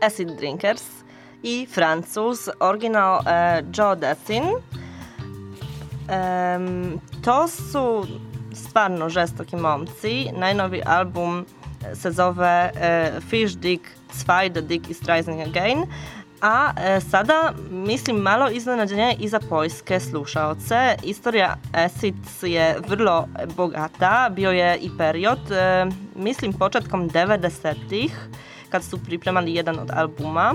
Acid Drinkers i Francuz, oryginał e, Joe Dassin. Em, to su stvarno žestoki momci. Najnoviji album se zove e, Fish Dick 2 The Dick is Rising Again. A e, sada mislim malo iznenađenje i za poljske slušaoce. Istorija Acids je vrlo bogata. Bio je i period, e, mislim početkom 90-ih, kad su pripremali jedan od albuma.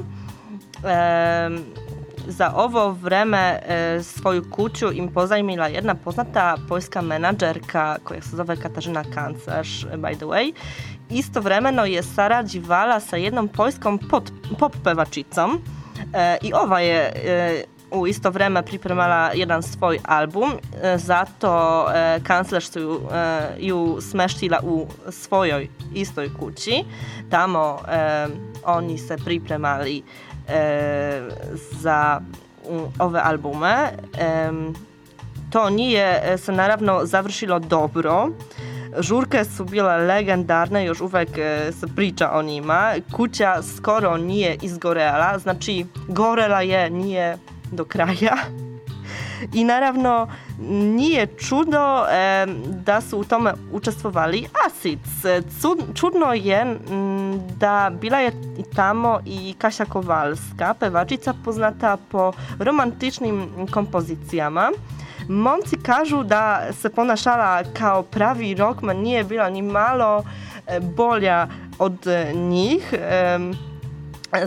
Za ovo vreme svoju kuću im pozajmila jedna poznata poljska menadžerka koja Katarzyna Kancerz, by the way. Istovremeno je sarađivala sa jednom poljskom pop, pop pevačicom e, i ova je e, isto vreme pripremala jedan svoj album, e, zato e, kanclerz ju, e, ju smeštila u svojoj istoj kući. Tamo e, oni se pripremali e, za mm, ove albume. Em, to nije e, se naravno završilo dobro. Žurke su bile legendarne, još uvek e, se priča o njima. Kuća skoro nije izgorela, znači gorela je, nije do kraja. I naravno nije čudo e, da su u tome učestvovali Acids. E, Cud, čudno je mm, da bila je tamo i Kasia Kowalska, pevačica poznata po romantičnim kompozicijama. Momci kažu da se ponašala kao pravi rockman, nije bila ni malo e, bolja od e, njih. Em,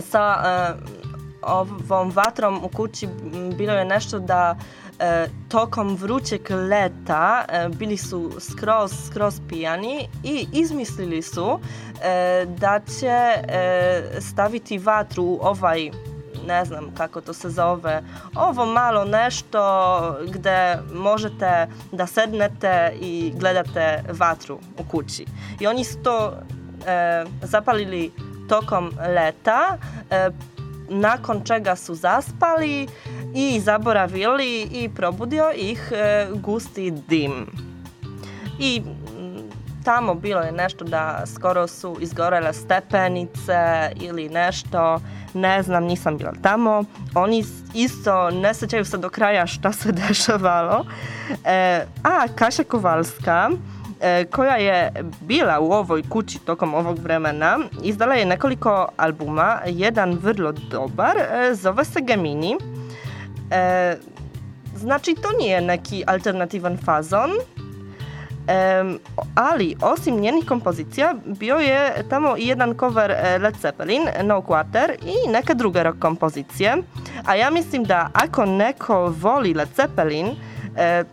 sa e, ovom vatrom u kući m, bilo je nešto da e, tokom vrućeg leta e, bili su skroz, skroz pijani i izmislili su e, da će e, staviti vatru u ovaj ne znam kako to se zove, ovo malo nešto gde možete da sednete i gledate vatru u kući. I oni su to e, zapalili tokom leta, e, nakon čega su zaspali i zaboravili i probudio ih e, gusti dim. I tamo bilo je nešto da skoro su izgorele stepenice ili nešto, ne znam, nisam bila tamo. Oni isto ne sećaju se do kraja šta se dešavalo. E, a Kasia Kowalska, e, koja je bila u ovoj kući tokom ovog vremena, izdala je nekoliko albuma, jedan vrlo dobar, e, zove se Gemini. E, znači, to nije neki alternativan fazon, Em, ali osim njenih kompozicija bio je tamo i jedan cover e, Led Zeppelin, No Quarter i neke druge rock kompozicije. A ja mislim da ako neko voli Led Zeppelin, E,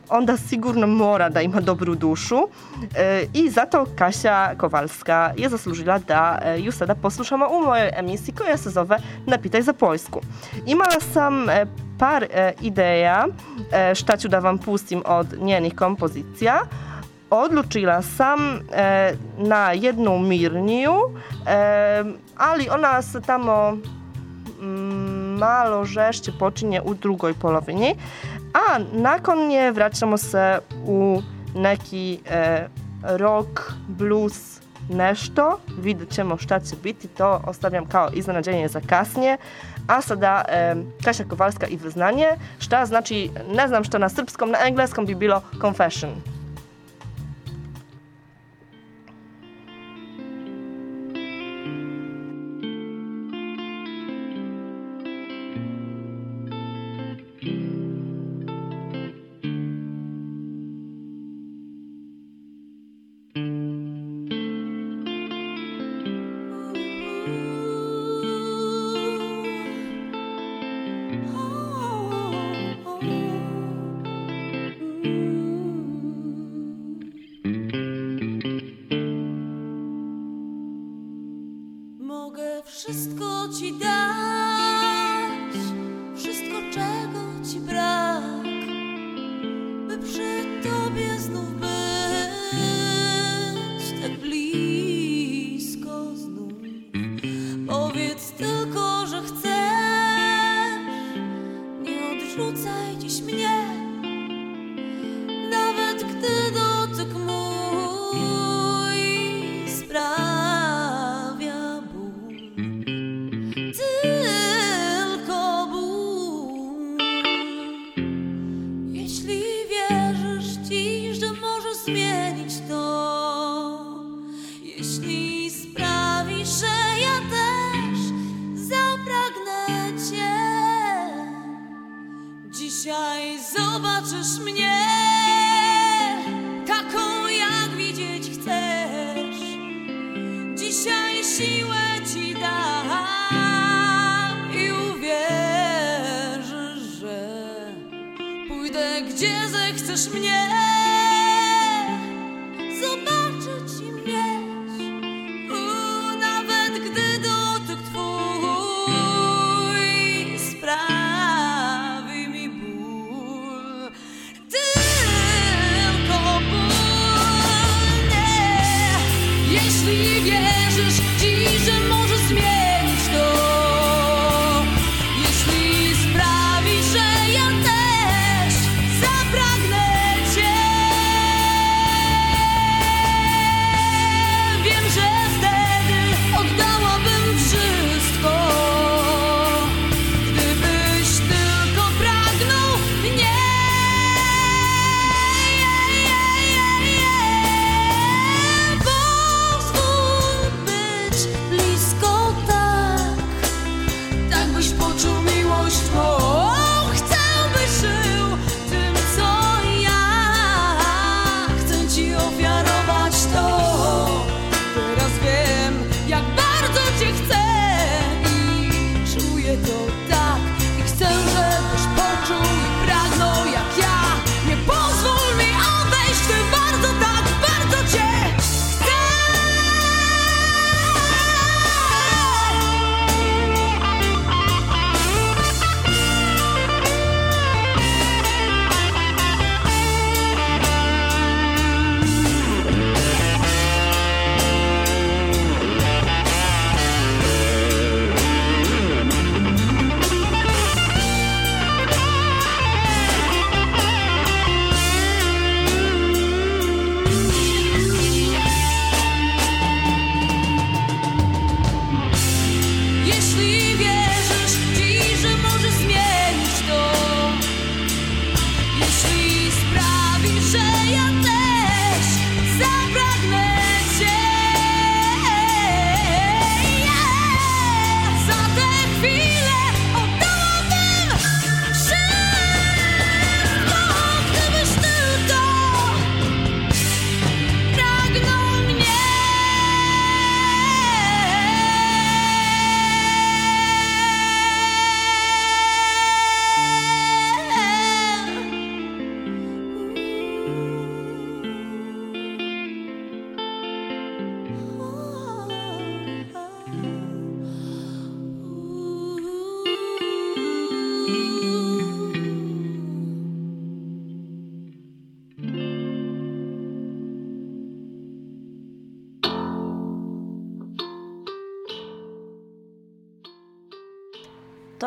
onda sigurno mora da ima dobru dušu e, i zato Kasia Kowalska je zaslužila da e, ju sada poslušamo u mojoj emisiji koja se zove Napitaj za Poljsku. Imala sam e, par e, ideja e, šta ću da vam pustim od njenih kompozicija. Odlučila sam e, na jednu mirniju, e, ali ona se tamo mm, malo žešće počinje u drugoj polovini, a nakon nje vraćamo se u neki e, rock, blues, nešto. Vidjet ćemo šta će biti, to ostavljam kao iznenađenje za kasnije. A sada e, Kasia Kowalska i wyznanie, šta znači, ne znam što na srpskom, na engleskom bi bilo confession.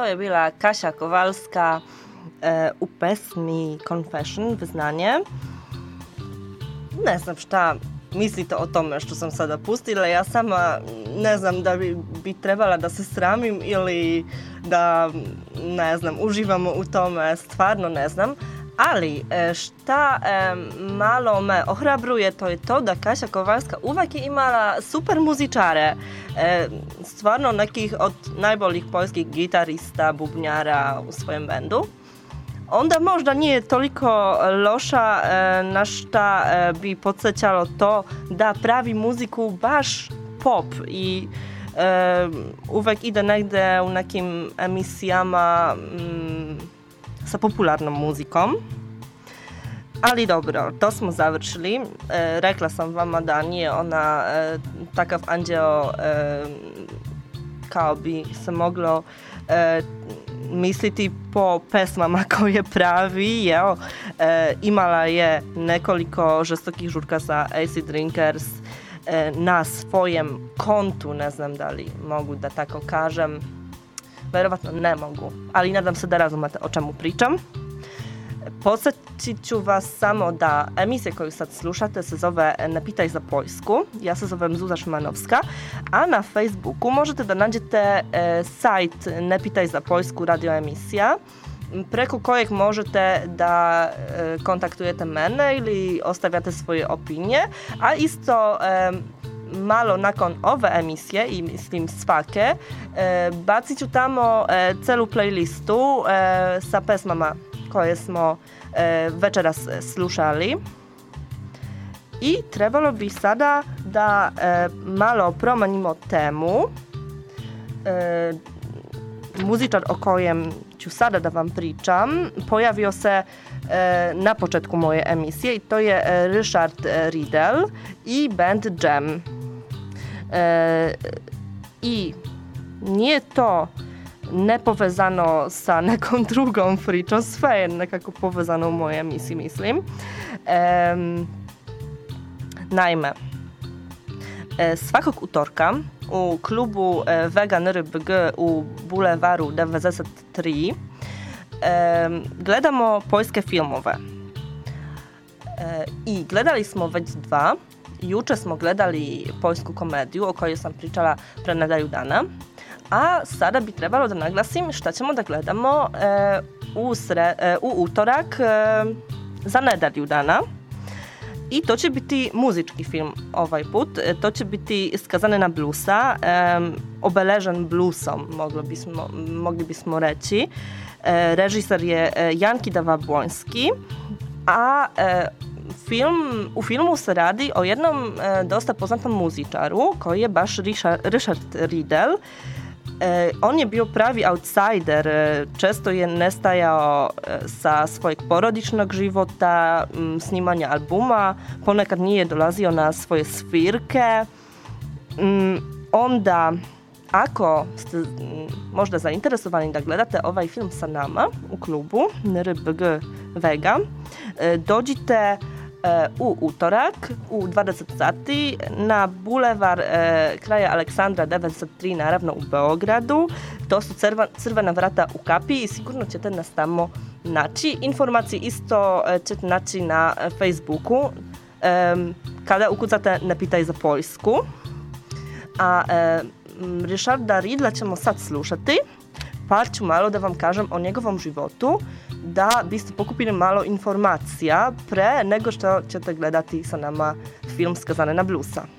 Je bila Kasia Kowalska e, u pesmi Confession, Vyznanje. Ne znam šta mislite o tome što sam sada pustila. Ja sama ne znam da bi, bi trebala da se sramim ili da, ne znam, uživamo u tome. Stvarno ne znam. Ali e, šta e, malo me ohrabruje to je to da Kasia Kowalska uvek je imala super muzičare. E, stvarno nekih od najboljih poljskih gitarista, bubnjara u svojem bendu. Onda možda nije toliko loša e, na šta e, bi podsjećalo to da pravi muziku baš pop i e, uvek ide negde u nekim emisijama mm, sa popularnom muzikom. Ali dobro, to smo završili. E, rekla sam vama da nije ona e, takav anđeo e, kao bi se moglo e, misliti po pesmama koje pravi, jel? E, imala je nekoliko žestokih žurka sa AC Drinkers e, na svojem kontu, ne znam da li mogu da tako kažem. Verovatno ne mogu, ali nadam se da razumete o čemu pričam. Podsjetit ću vas samo da emisija koju sad slušate se zove Ne pitaj za Poljsku. Ja se zovem Zuza Šmanovska, a na Facebooku možete da nađete e, sajt Ne pitaj za Poljsku radio emisija preko kojeg možete da e, kontaktujete mene ili ostawiate svoje opinie, a isto e, malo nakon ove emisije i mislim svake, bacit ću tamo e, celu playlistu e, sa pesmama koje smo e, večeras slušali. I trebalo bi sada da malo promenimo temu. Muzičar o kojem ću sada da vam pričam pojavio se na početku moje emisije i to je e, Richard e, Riedel i band Jam. E, I nije to nepovezano sa nekom drugom pričom, sve je nekako povezano u mojej emisiji, mislim. Em, naime, e, svakog utorka u klubu e, Vegan RBG u Bulevaru 93 e, gledamo poljske filmove. E, I gledali smo već dva. Juče smo gledali poljsku komediju o kojoj sam pričala pre nedelju dana. A sada bi trebalo da naglasim šta ćemo da gledamo e, u, sre, e, u utorak za nedelju dana. I to će biti muzički film ovaj put. To će biti skazane na blusa, em, obeležen blusom, mogli bismo, mogli bismo reći. E, režiser je e, Janki Dawabłoński, a e, film, u filmu se radi o jednom dosta poznatom muzičaru koji je baš Richard, Richard Riedel. E, on je bio pravi outsider, često je nestajao sa svojeg porodičnog života, snimanja albuma, ponekad nije dolazio na svoje svirke. Onda, ako ste mm, možda zainteresovani da gledate ovaj film sa nama u klubu NRBG Vega, e, dođite e, u utorak u 20 sati na bulevar e, kraja Aleksandra 93 naravno u Beogradu. To su crva, crvena vrata u kapiji i sigurno ćete nas tamo naći. Informacije isto e, ćete naći na e, Facebooku. Em, kada ukucate Ne pitaj za Poljsku. A e, m, Richarda Ridla ćemo sad slušati, pa ću malo da vam kažem o njegovom životu, da biste pokupili malo informacija pre nego što ćete gledati sa nama film Skazane na blusa.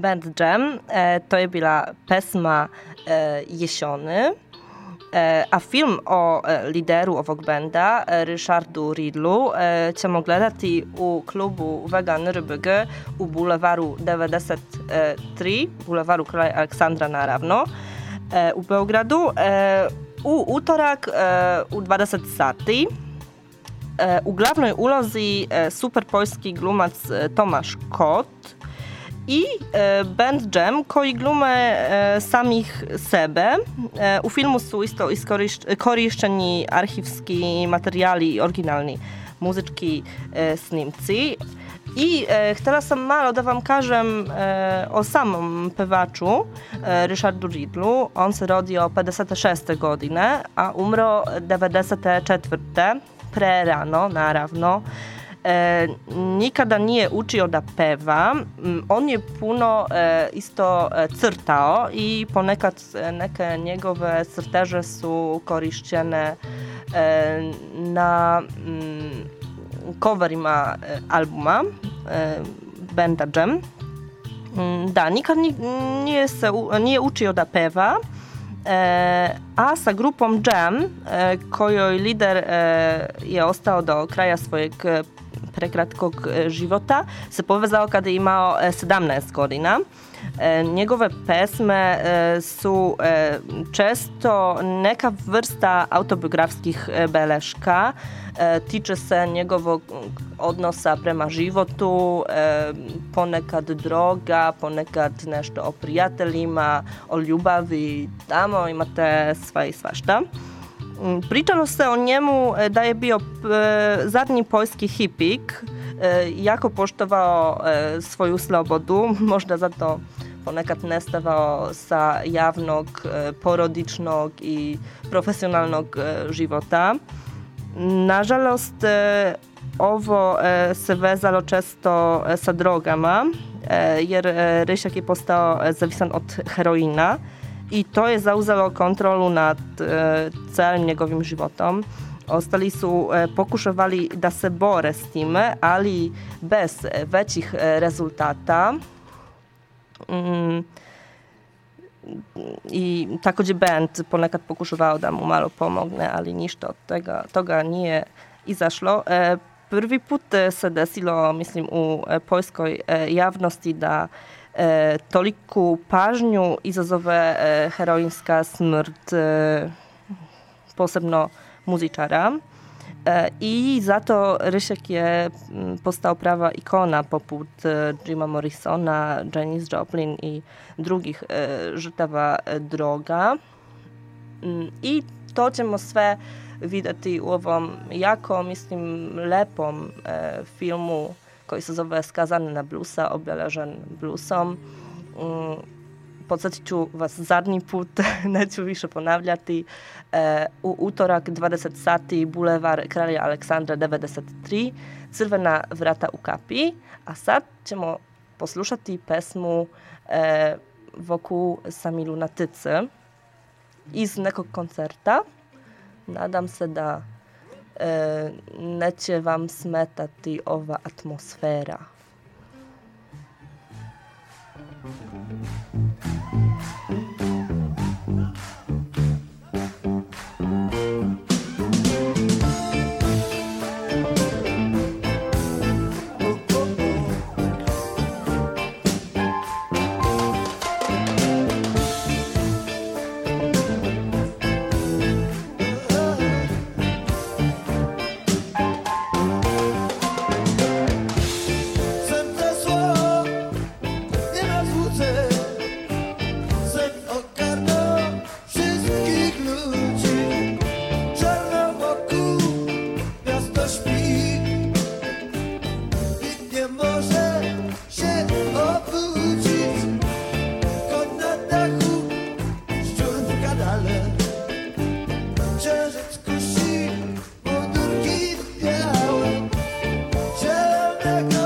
Band Jam e, to je bila pesma e, Jesiony, e, a film o lideru ovog benda, Ryszardu Ridlu, ćemo gledati u klubu Vegan RBG u bulevaru 93, bulevaru Kralja Aleksandra naravno, u Beogradu, u utorak u 20 sati. U glavnoj ulozi super poljski glumac Tomaš Kot i e, band Jam koji glume e, samih sebe. E, U filmu su isto iskorišć- korišteni arhivski materijali i originalni muzički e, snimci. I e, htjela sam malo da vam kažem e, o samom pevaču e, Ryszardu Ridlu. On se rodio 56. godine, a umro 94. prerano, naravno. E, nikada nije učio da peva. Mm, On je puno e, isto e, crtao i ponekad neke njegove crteže su korišćene na mm, coverima albuma benda Jam. Mm, Da, nikad ni- nije, se, nije učio da peva, a sa grupom Jam, kojoj lider je ostao do kraja svojeg prekratkog e, života, se povezao kada je imao e, 17 godina. E, njegove pesme e, su e, često neka vrsta autobiografskih e, beleška, e, tiče se njegovog odnosa prema životu, e, ponekad droga, ponekad nešto o prijateljima, o ljubavi, tamo imate sve i svašta. Njemu e, da je bio e, zadnji poljski hipik, e, jako poštovao svoju slobodu, možda zato ponekad nestavao sa javnog, porodičnog i profesionalnog života. Nažalost, ovo se vezalo često sa drogama, jer Rysiak je postao zavisan od heroina i to je zauzelo kontrolu nad e, całym njegovim životom. Ostali su e, pokušavali da se bore s time, ali bez većih e, rezultata. Mm, i također band ponekad pokušavao da mu malo pomogne, ali ništa od toga, toga nije izašlo. E, prvi put e, se desilo, mislim, u e, poljskoj javnosti da toliku pažnju izazove e, heroinska smrt e, posebno muzičara. E, I zato Rysiek je postao prava ikona poput e, Jima Morrisona, Janis Joplin i drugih e, žrtava e, droga. Mm, I to ćemo sve vidjeti u jako, mislim, lepom e, filmu zove Skazany na blusa, obeležen blusom. Mm, podsjetit ću vas zadnji put, neću više ponavljati, u utorak 20 sati Bulevar Kralja Aleksandra 93, Crvena vrata u kapiji, a sad ćemo poslušati pesmu e, Wokół sami lunatycy iz nekog koncerta. Nadam se da e, neće vam smetati ova atmosfera. America.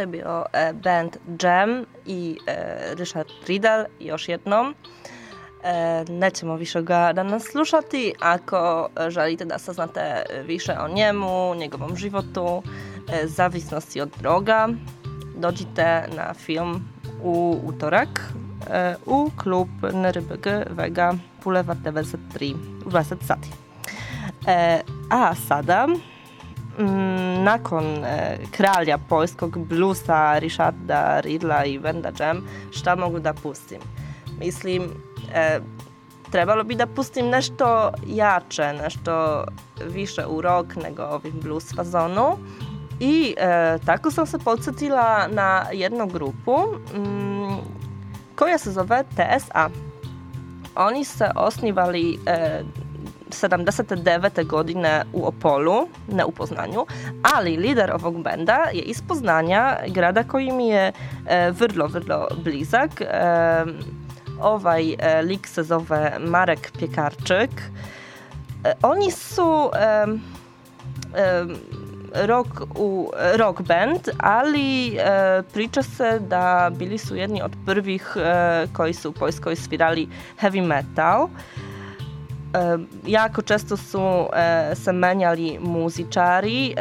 Je bio e, band Jam i e, Richard Riddle, još jednom. E, nećemo više ga danas slušati. Ako želite da saznate više o njemu, njegovom životu, e, zavisnosti od droga, dođite na film u utorak e, u klub NRBG Vega Boulevard 93 u 20 sati. A sada, nakon e, kralja poljskog bluesa Richarda Ridla i Venda Jam, šta mogu da pustim? Mislim, e, trebalo bi da pustim nešto jače, nešto više u rock nego ovim blues fazonu. I e, tako sam se podsjetila na jednu grupu mm, koja se zove TSA. Oni se osnivali e, 79. godine u Opolu, ne u Poznaniu, ali lider ovog benda je iz Poznania, grada koji mi je e, vrlo, vrlo blizak. E, ovaj e, Marek Piekarczyk. E, oni su e, e, rock, u, rock band, ali e, priča se da bili su jedni od prvih e, koji su u Poljskoj svirali heavy metal. E, jako često su e, se menjali muzičari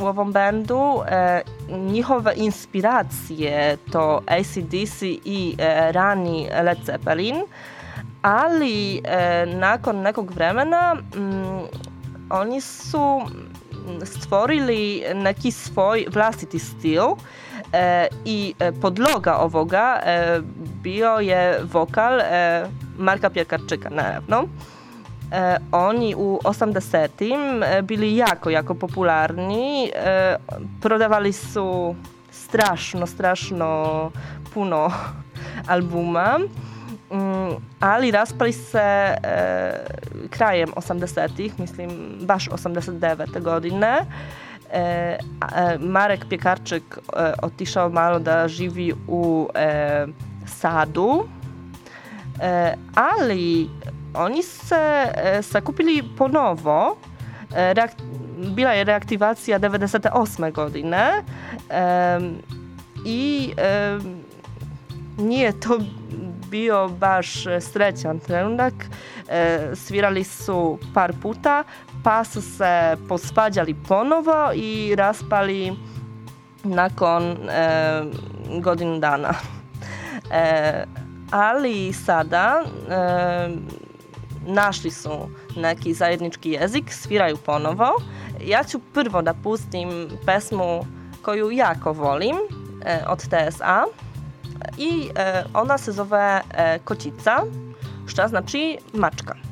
u ovom bendu. E, njihove inspiracije to ACDC i e, rani Led Zeppelin, ali nakon nekog vremena mm, oni su stvorili neki svoj vlastiti stil i podloga ovoga bio je vokal e, Marka Piekarczyka, naravno. E, oni u 80-im e, bili jako, jako popularni. E, prodawali su strašno, strašno puno albuma. Mm, ali raspali se e, krajem 80-ih, mislim baš 89. godine. E, e, Marek Piekarczyk e, otišao malo da živi u e, Sadu, e, ali oni se e, sakupili ponovo. E, reak- bila je reaktivacija 98. godine e, i e, nije to bio baš srećan trenutak. E, svirali su par puta, pa su se posvađali ponovo i raspali nakon e, godinu dana. E, ali sada e, našli su neki zajednički jezik, sviraju ponovo. Ja ću prvo da pustim pesmu koju jako volim e, od TSA i e, ona se zove e, Kocica, što znači mačka.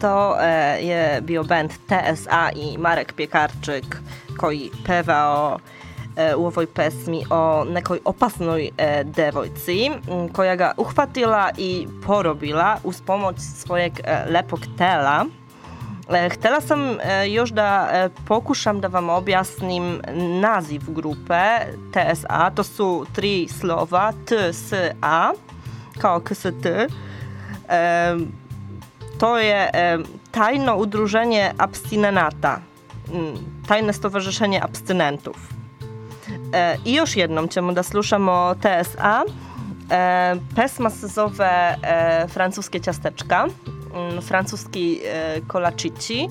To e, je bio band TSA i Marek Piekarczyk koji pevao e, u pesmi o nekoj opasnoj e, devojci m, koja ga uhvatila i porobila uz pomoć svojeg e, lepog tela. E, Htela sam e, još da e, pokušam da vam objasnim naziv grupe TSA. To su tri slova T, S, A kao KST. To je tajno udruženje abstinenata, mm, tajne stowarzyszenie abstynentów. E, I još jednom ćemo da TSA. E, pesma se e, Francuskie ciasteczka, mm, francuski kolačići.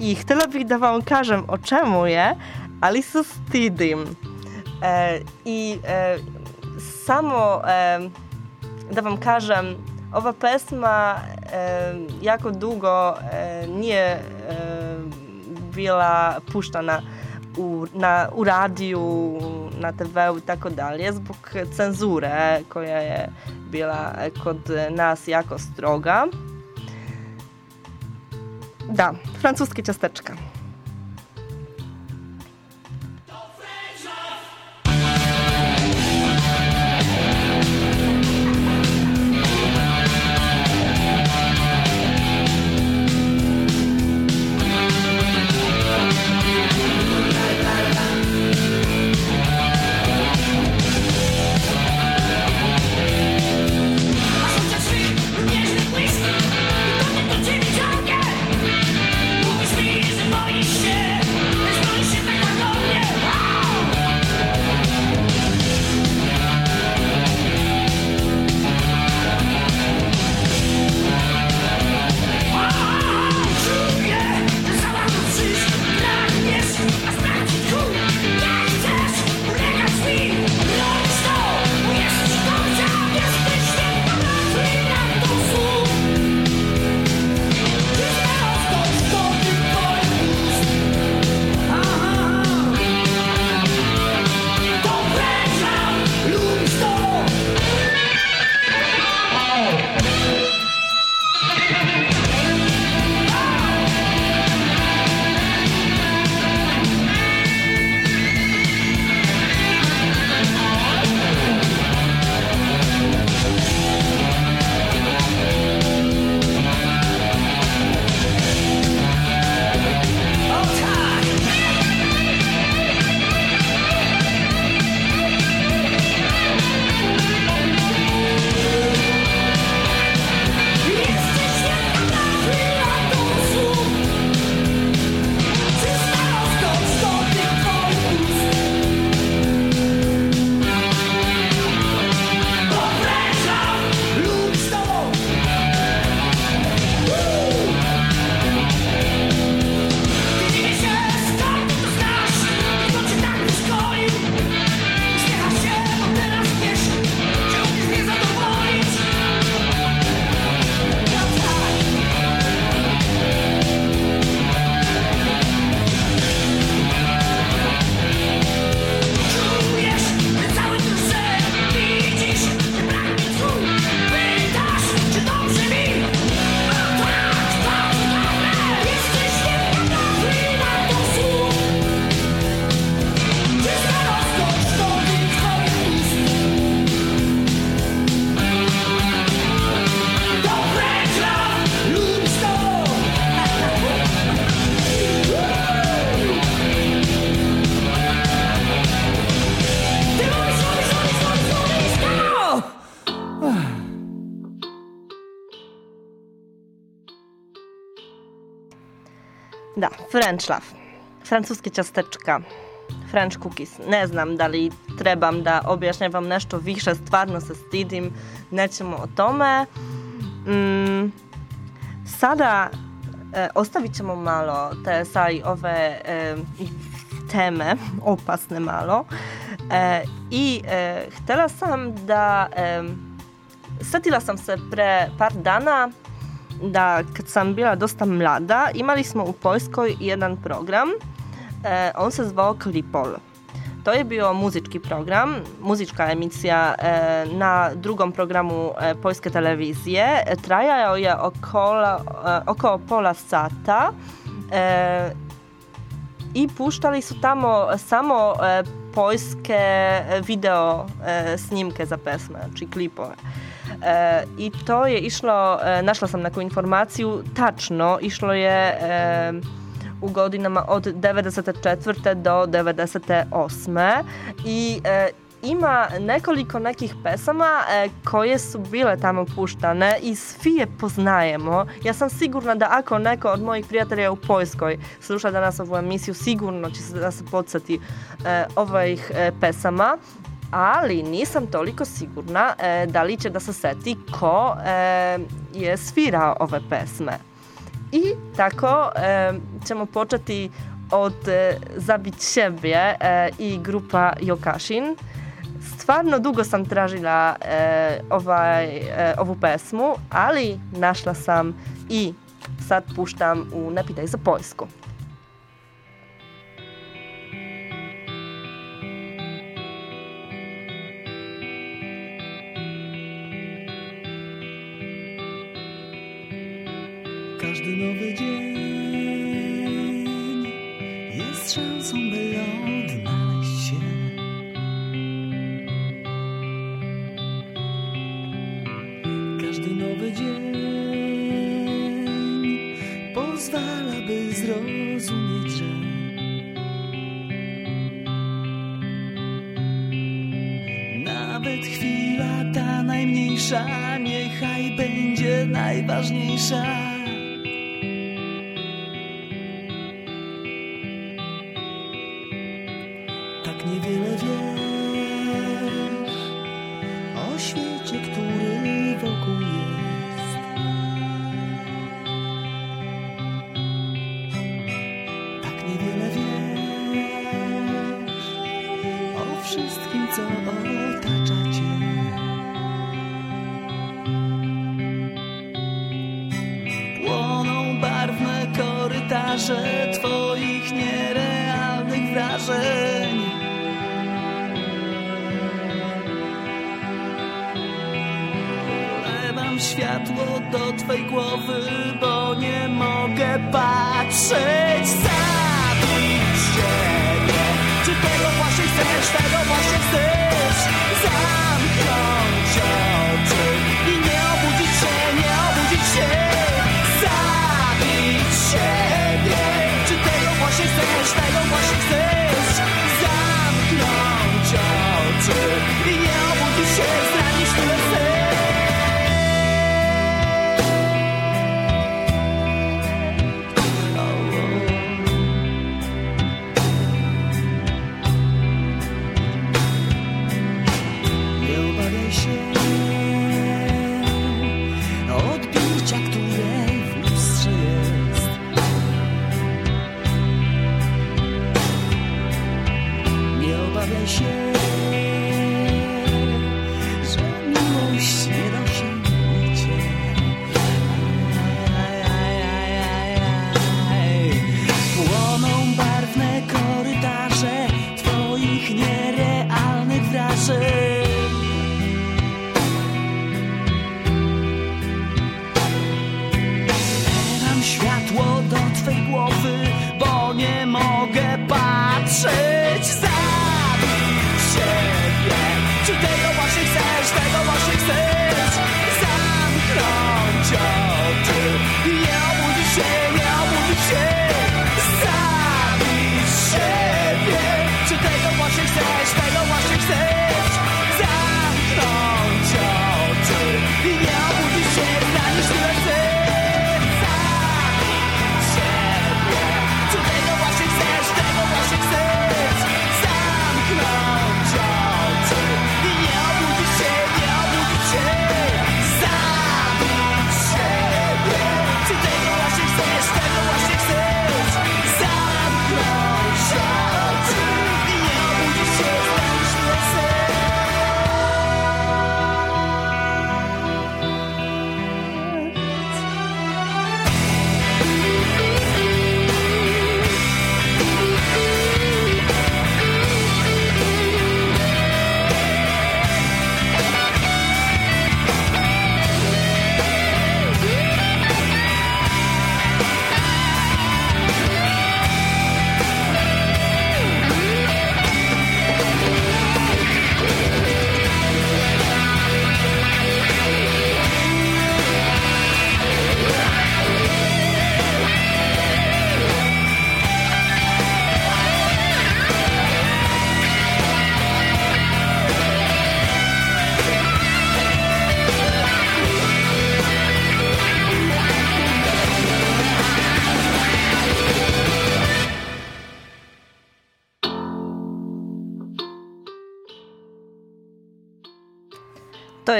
I htjela bih da vam o čemu je, ali se stidim. I samo da vam kažem, ova pesma e, jako dugo e, nije e, bila puštana u, na, u radiju, na TV-u i tako dalje, zbog cenzure koja je kod nas jako stroga. Da, francuskie ciasteczka. French Love. Francuskie ciasteczka. French cookies. Ne znam da li trebam da objašnjavam nešto više, stvarno se stidim, nećemo o tome. Mm, sada e, ostavit ćemo malo te saj ove e, teme, opasne malo. E, I e, htjela sam da... E, setila sam se pre par dana da kad sam bila dosta mlada, imali smo u Poljskoj jedan program, e, on se zvao Klipol. To je bio muzički program, muzička emisija e, na drugom programu e, poljske televizije. Trajao je oko pola sata i puštali su tamo samo poljske video snimke za pesme, znači klipove. I to je išlo, e, našla sam neku informaciju, tačno, išlo je e, u godinama od 94. do 98. I e, ima nekoliko nekih pesama e, koje su bile tamo puštane i svi je poznajemo. Ja sam sigurna da ako neko od mojih prijatelja u Poljskoj sluša danas ovu emisiju, sigurno će se da se podsjeti e, ovih e, pesama ali nisam toliko sigurna e, da li će da se seti ko e, je svirao ove pesme. I tako e, ćemo početi od e, Zabit siebie e, i grupa Jokašin. Stvarno dugo sam tražila e, ovaj, e, ovu pesmu, ali našla sam i sad puštam u Ne pitaj za Poljsku. Nowy dzień jest szansą, by odnaleźć się. Każdy nowy dzień pozwala, by zrozumieć, że nawet chwila ta najmniejsza niechaj będzie najważniejsza. Korytarze twoich nierealnych wrażeń. Wlewam światło do twej głowy,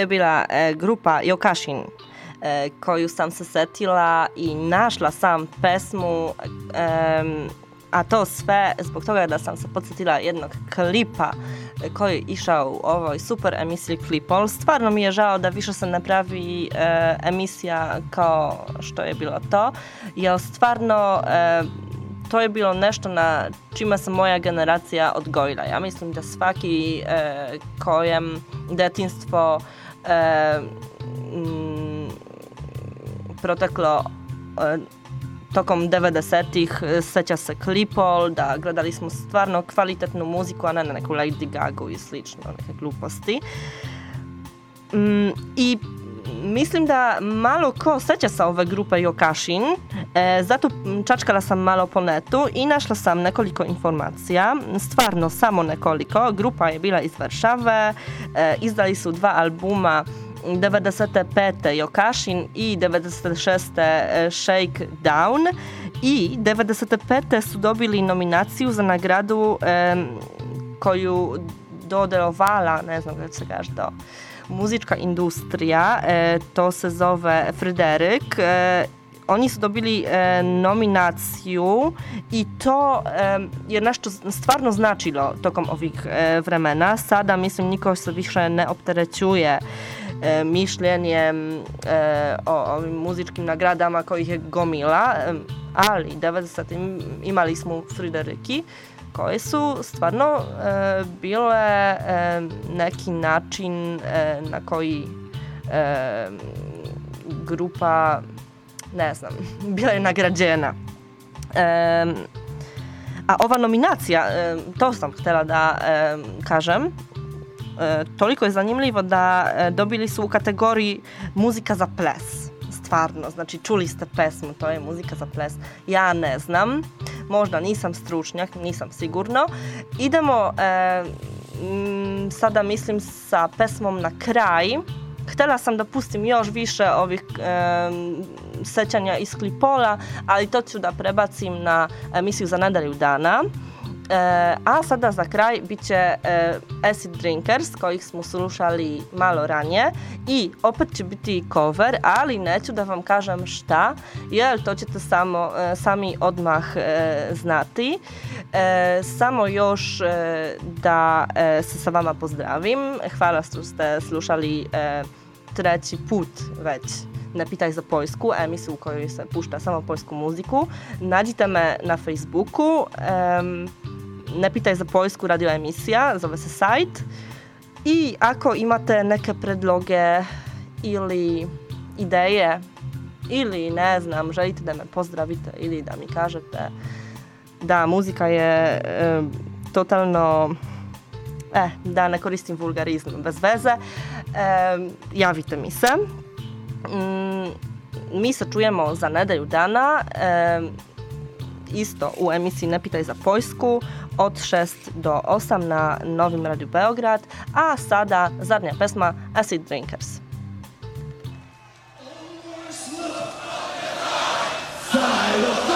je bila e, grupa Jokašin e, koju sam se setila i našla sam pesmu em, a to sve zbog toga da sam se podsjetila jednog klipa e, koji je išao u ovoj super emisiji Klipol. Stvarno mi je žao da više se ne pravi e, emisija kao što je bilo to, jer stvarno e, to je bilo nešto na čime se moja generacija odgojila. Ja mislim da svaki e, kojem detinstvo e, mm, proteklo e, tokom 90-ih e, seća se Klipol, da gledali smo stvarno kvalitetnu muziku, a ne na neku Lady Gaga i slično, neke gluposti. Mm, I mislim da malo ko seća se ove grupe Jokašin, e, zato čačkala sam malo po netu i našla sam nekoliko informacija, stvarno samo nekoliko. Grupa je bila iz Varšave, e, izdali su dva albuma 95. Jokašin i 96. e, Shake Down i 95. su dobili nominaciju za nagradu em, koju dodelovala, ne znam kako se kaže to, muzička industrija, e, to se zove Fryderyk. E, oni su dobili e, nominaciju i to e, je nešto stvarno značilo tokom ovih e, vremena. Sada mislim niko se više ne opterećuje mišljenjem o ovim muzičkim nagradama kojih je gomila, ali 90 im- imali smo Fryderyki koje su stvarno e, bile e, neki način e, na koji e, grupa ne znam, bila je nagrađena. Em, a ova nominacija, em, to sam htjela da em, kažem, e, toliko je zanimljivo da e, dobili su u kategoriji muzika za ples. Stvarno, znači čuli ste pesmu, to je muzika za ples. Ja ne znam, možda nisam stručnjak, nisam sigurno. Idemo e, mm, sada mislim sa pesmom na kraj. Htjela sam da pustim još više ovih em, sećanja iz Klipola, ali to ću da prebacim na emisiju za nedelju dana. E, a sada za kraj bit će e, Acid Drinkers, kojih smo slušali malo ranije i opet će biti cover, ali neću da vam kažem šta, jer to ćete samo, e, sami odmah znati. Samo još da se sa vama pozdravim. Hvala što ste slušali treći put već Ne pitaj za Poljsku, emisiju u kojoj se pušta samo poljsku muziku. Nađite me na Facebooku, em, Ne pitaj za Poljsku radio emisija, zove se sajt. I ako imate neke predloge ili ideje ili ne znam, želite da me pozdravite ili da mi kažete da muzika je e, totalno e, da ne koristim vulgarizam bez veze, e, javite mi se. Mm, mi se čujemo za nedelju dana, isto u emisiji Ne pitaj za Poljsku od 6 do 8 na Novim Radiu Beograd, a sada zadnja pesma Acid Drinkers. Side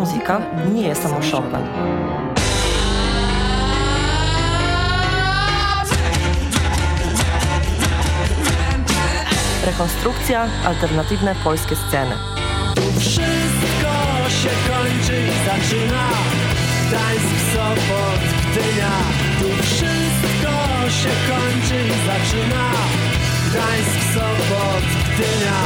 muzyka nie jest samo Chopin. Rekonstrukcja alternatywne polskie sceny. Wszystko się kończy i zaczyna Gdańsk, Sopot, Gdynia Tu wszystko się kończy i zaczyna Gdańsk, Sopot, Gdynia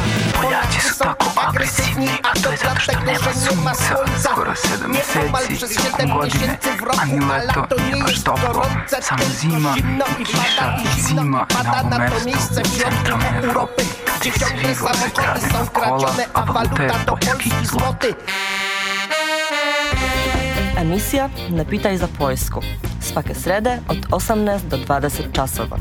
Polacy agresywni, a to dlatego, że nie ma słońca Skoro 7 Nieomal przez sesji, 7 godziny, miesięcy w roku, a lato, nie jest gorące Sam tylko zima, zimno i pada i zimno pada na to miejsce w środku Europy, Gdzie ciągle samochody są kradzione, a waluta to polski złoty. Emisja Ne pitaj za Poljsku. Svake srede od 18 do 20 časova.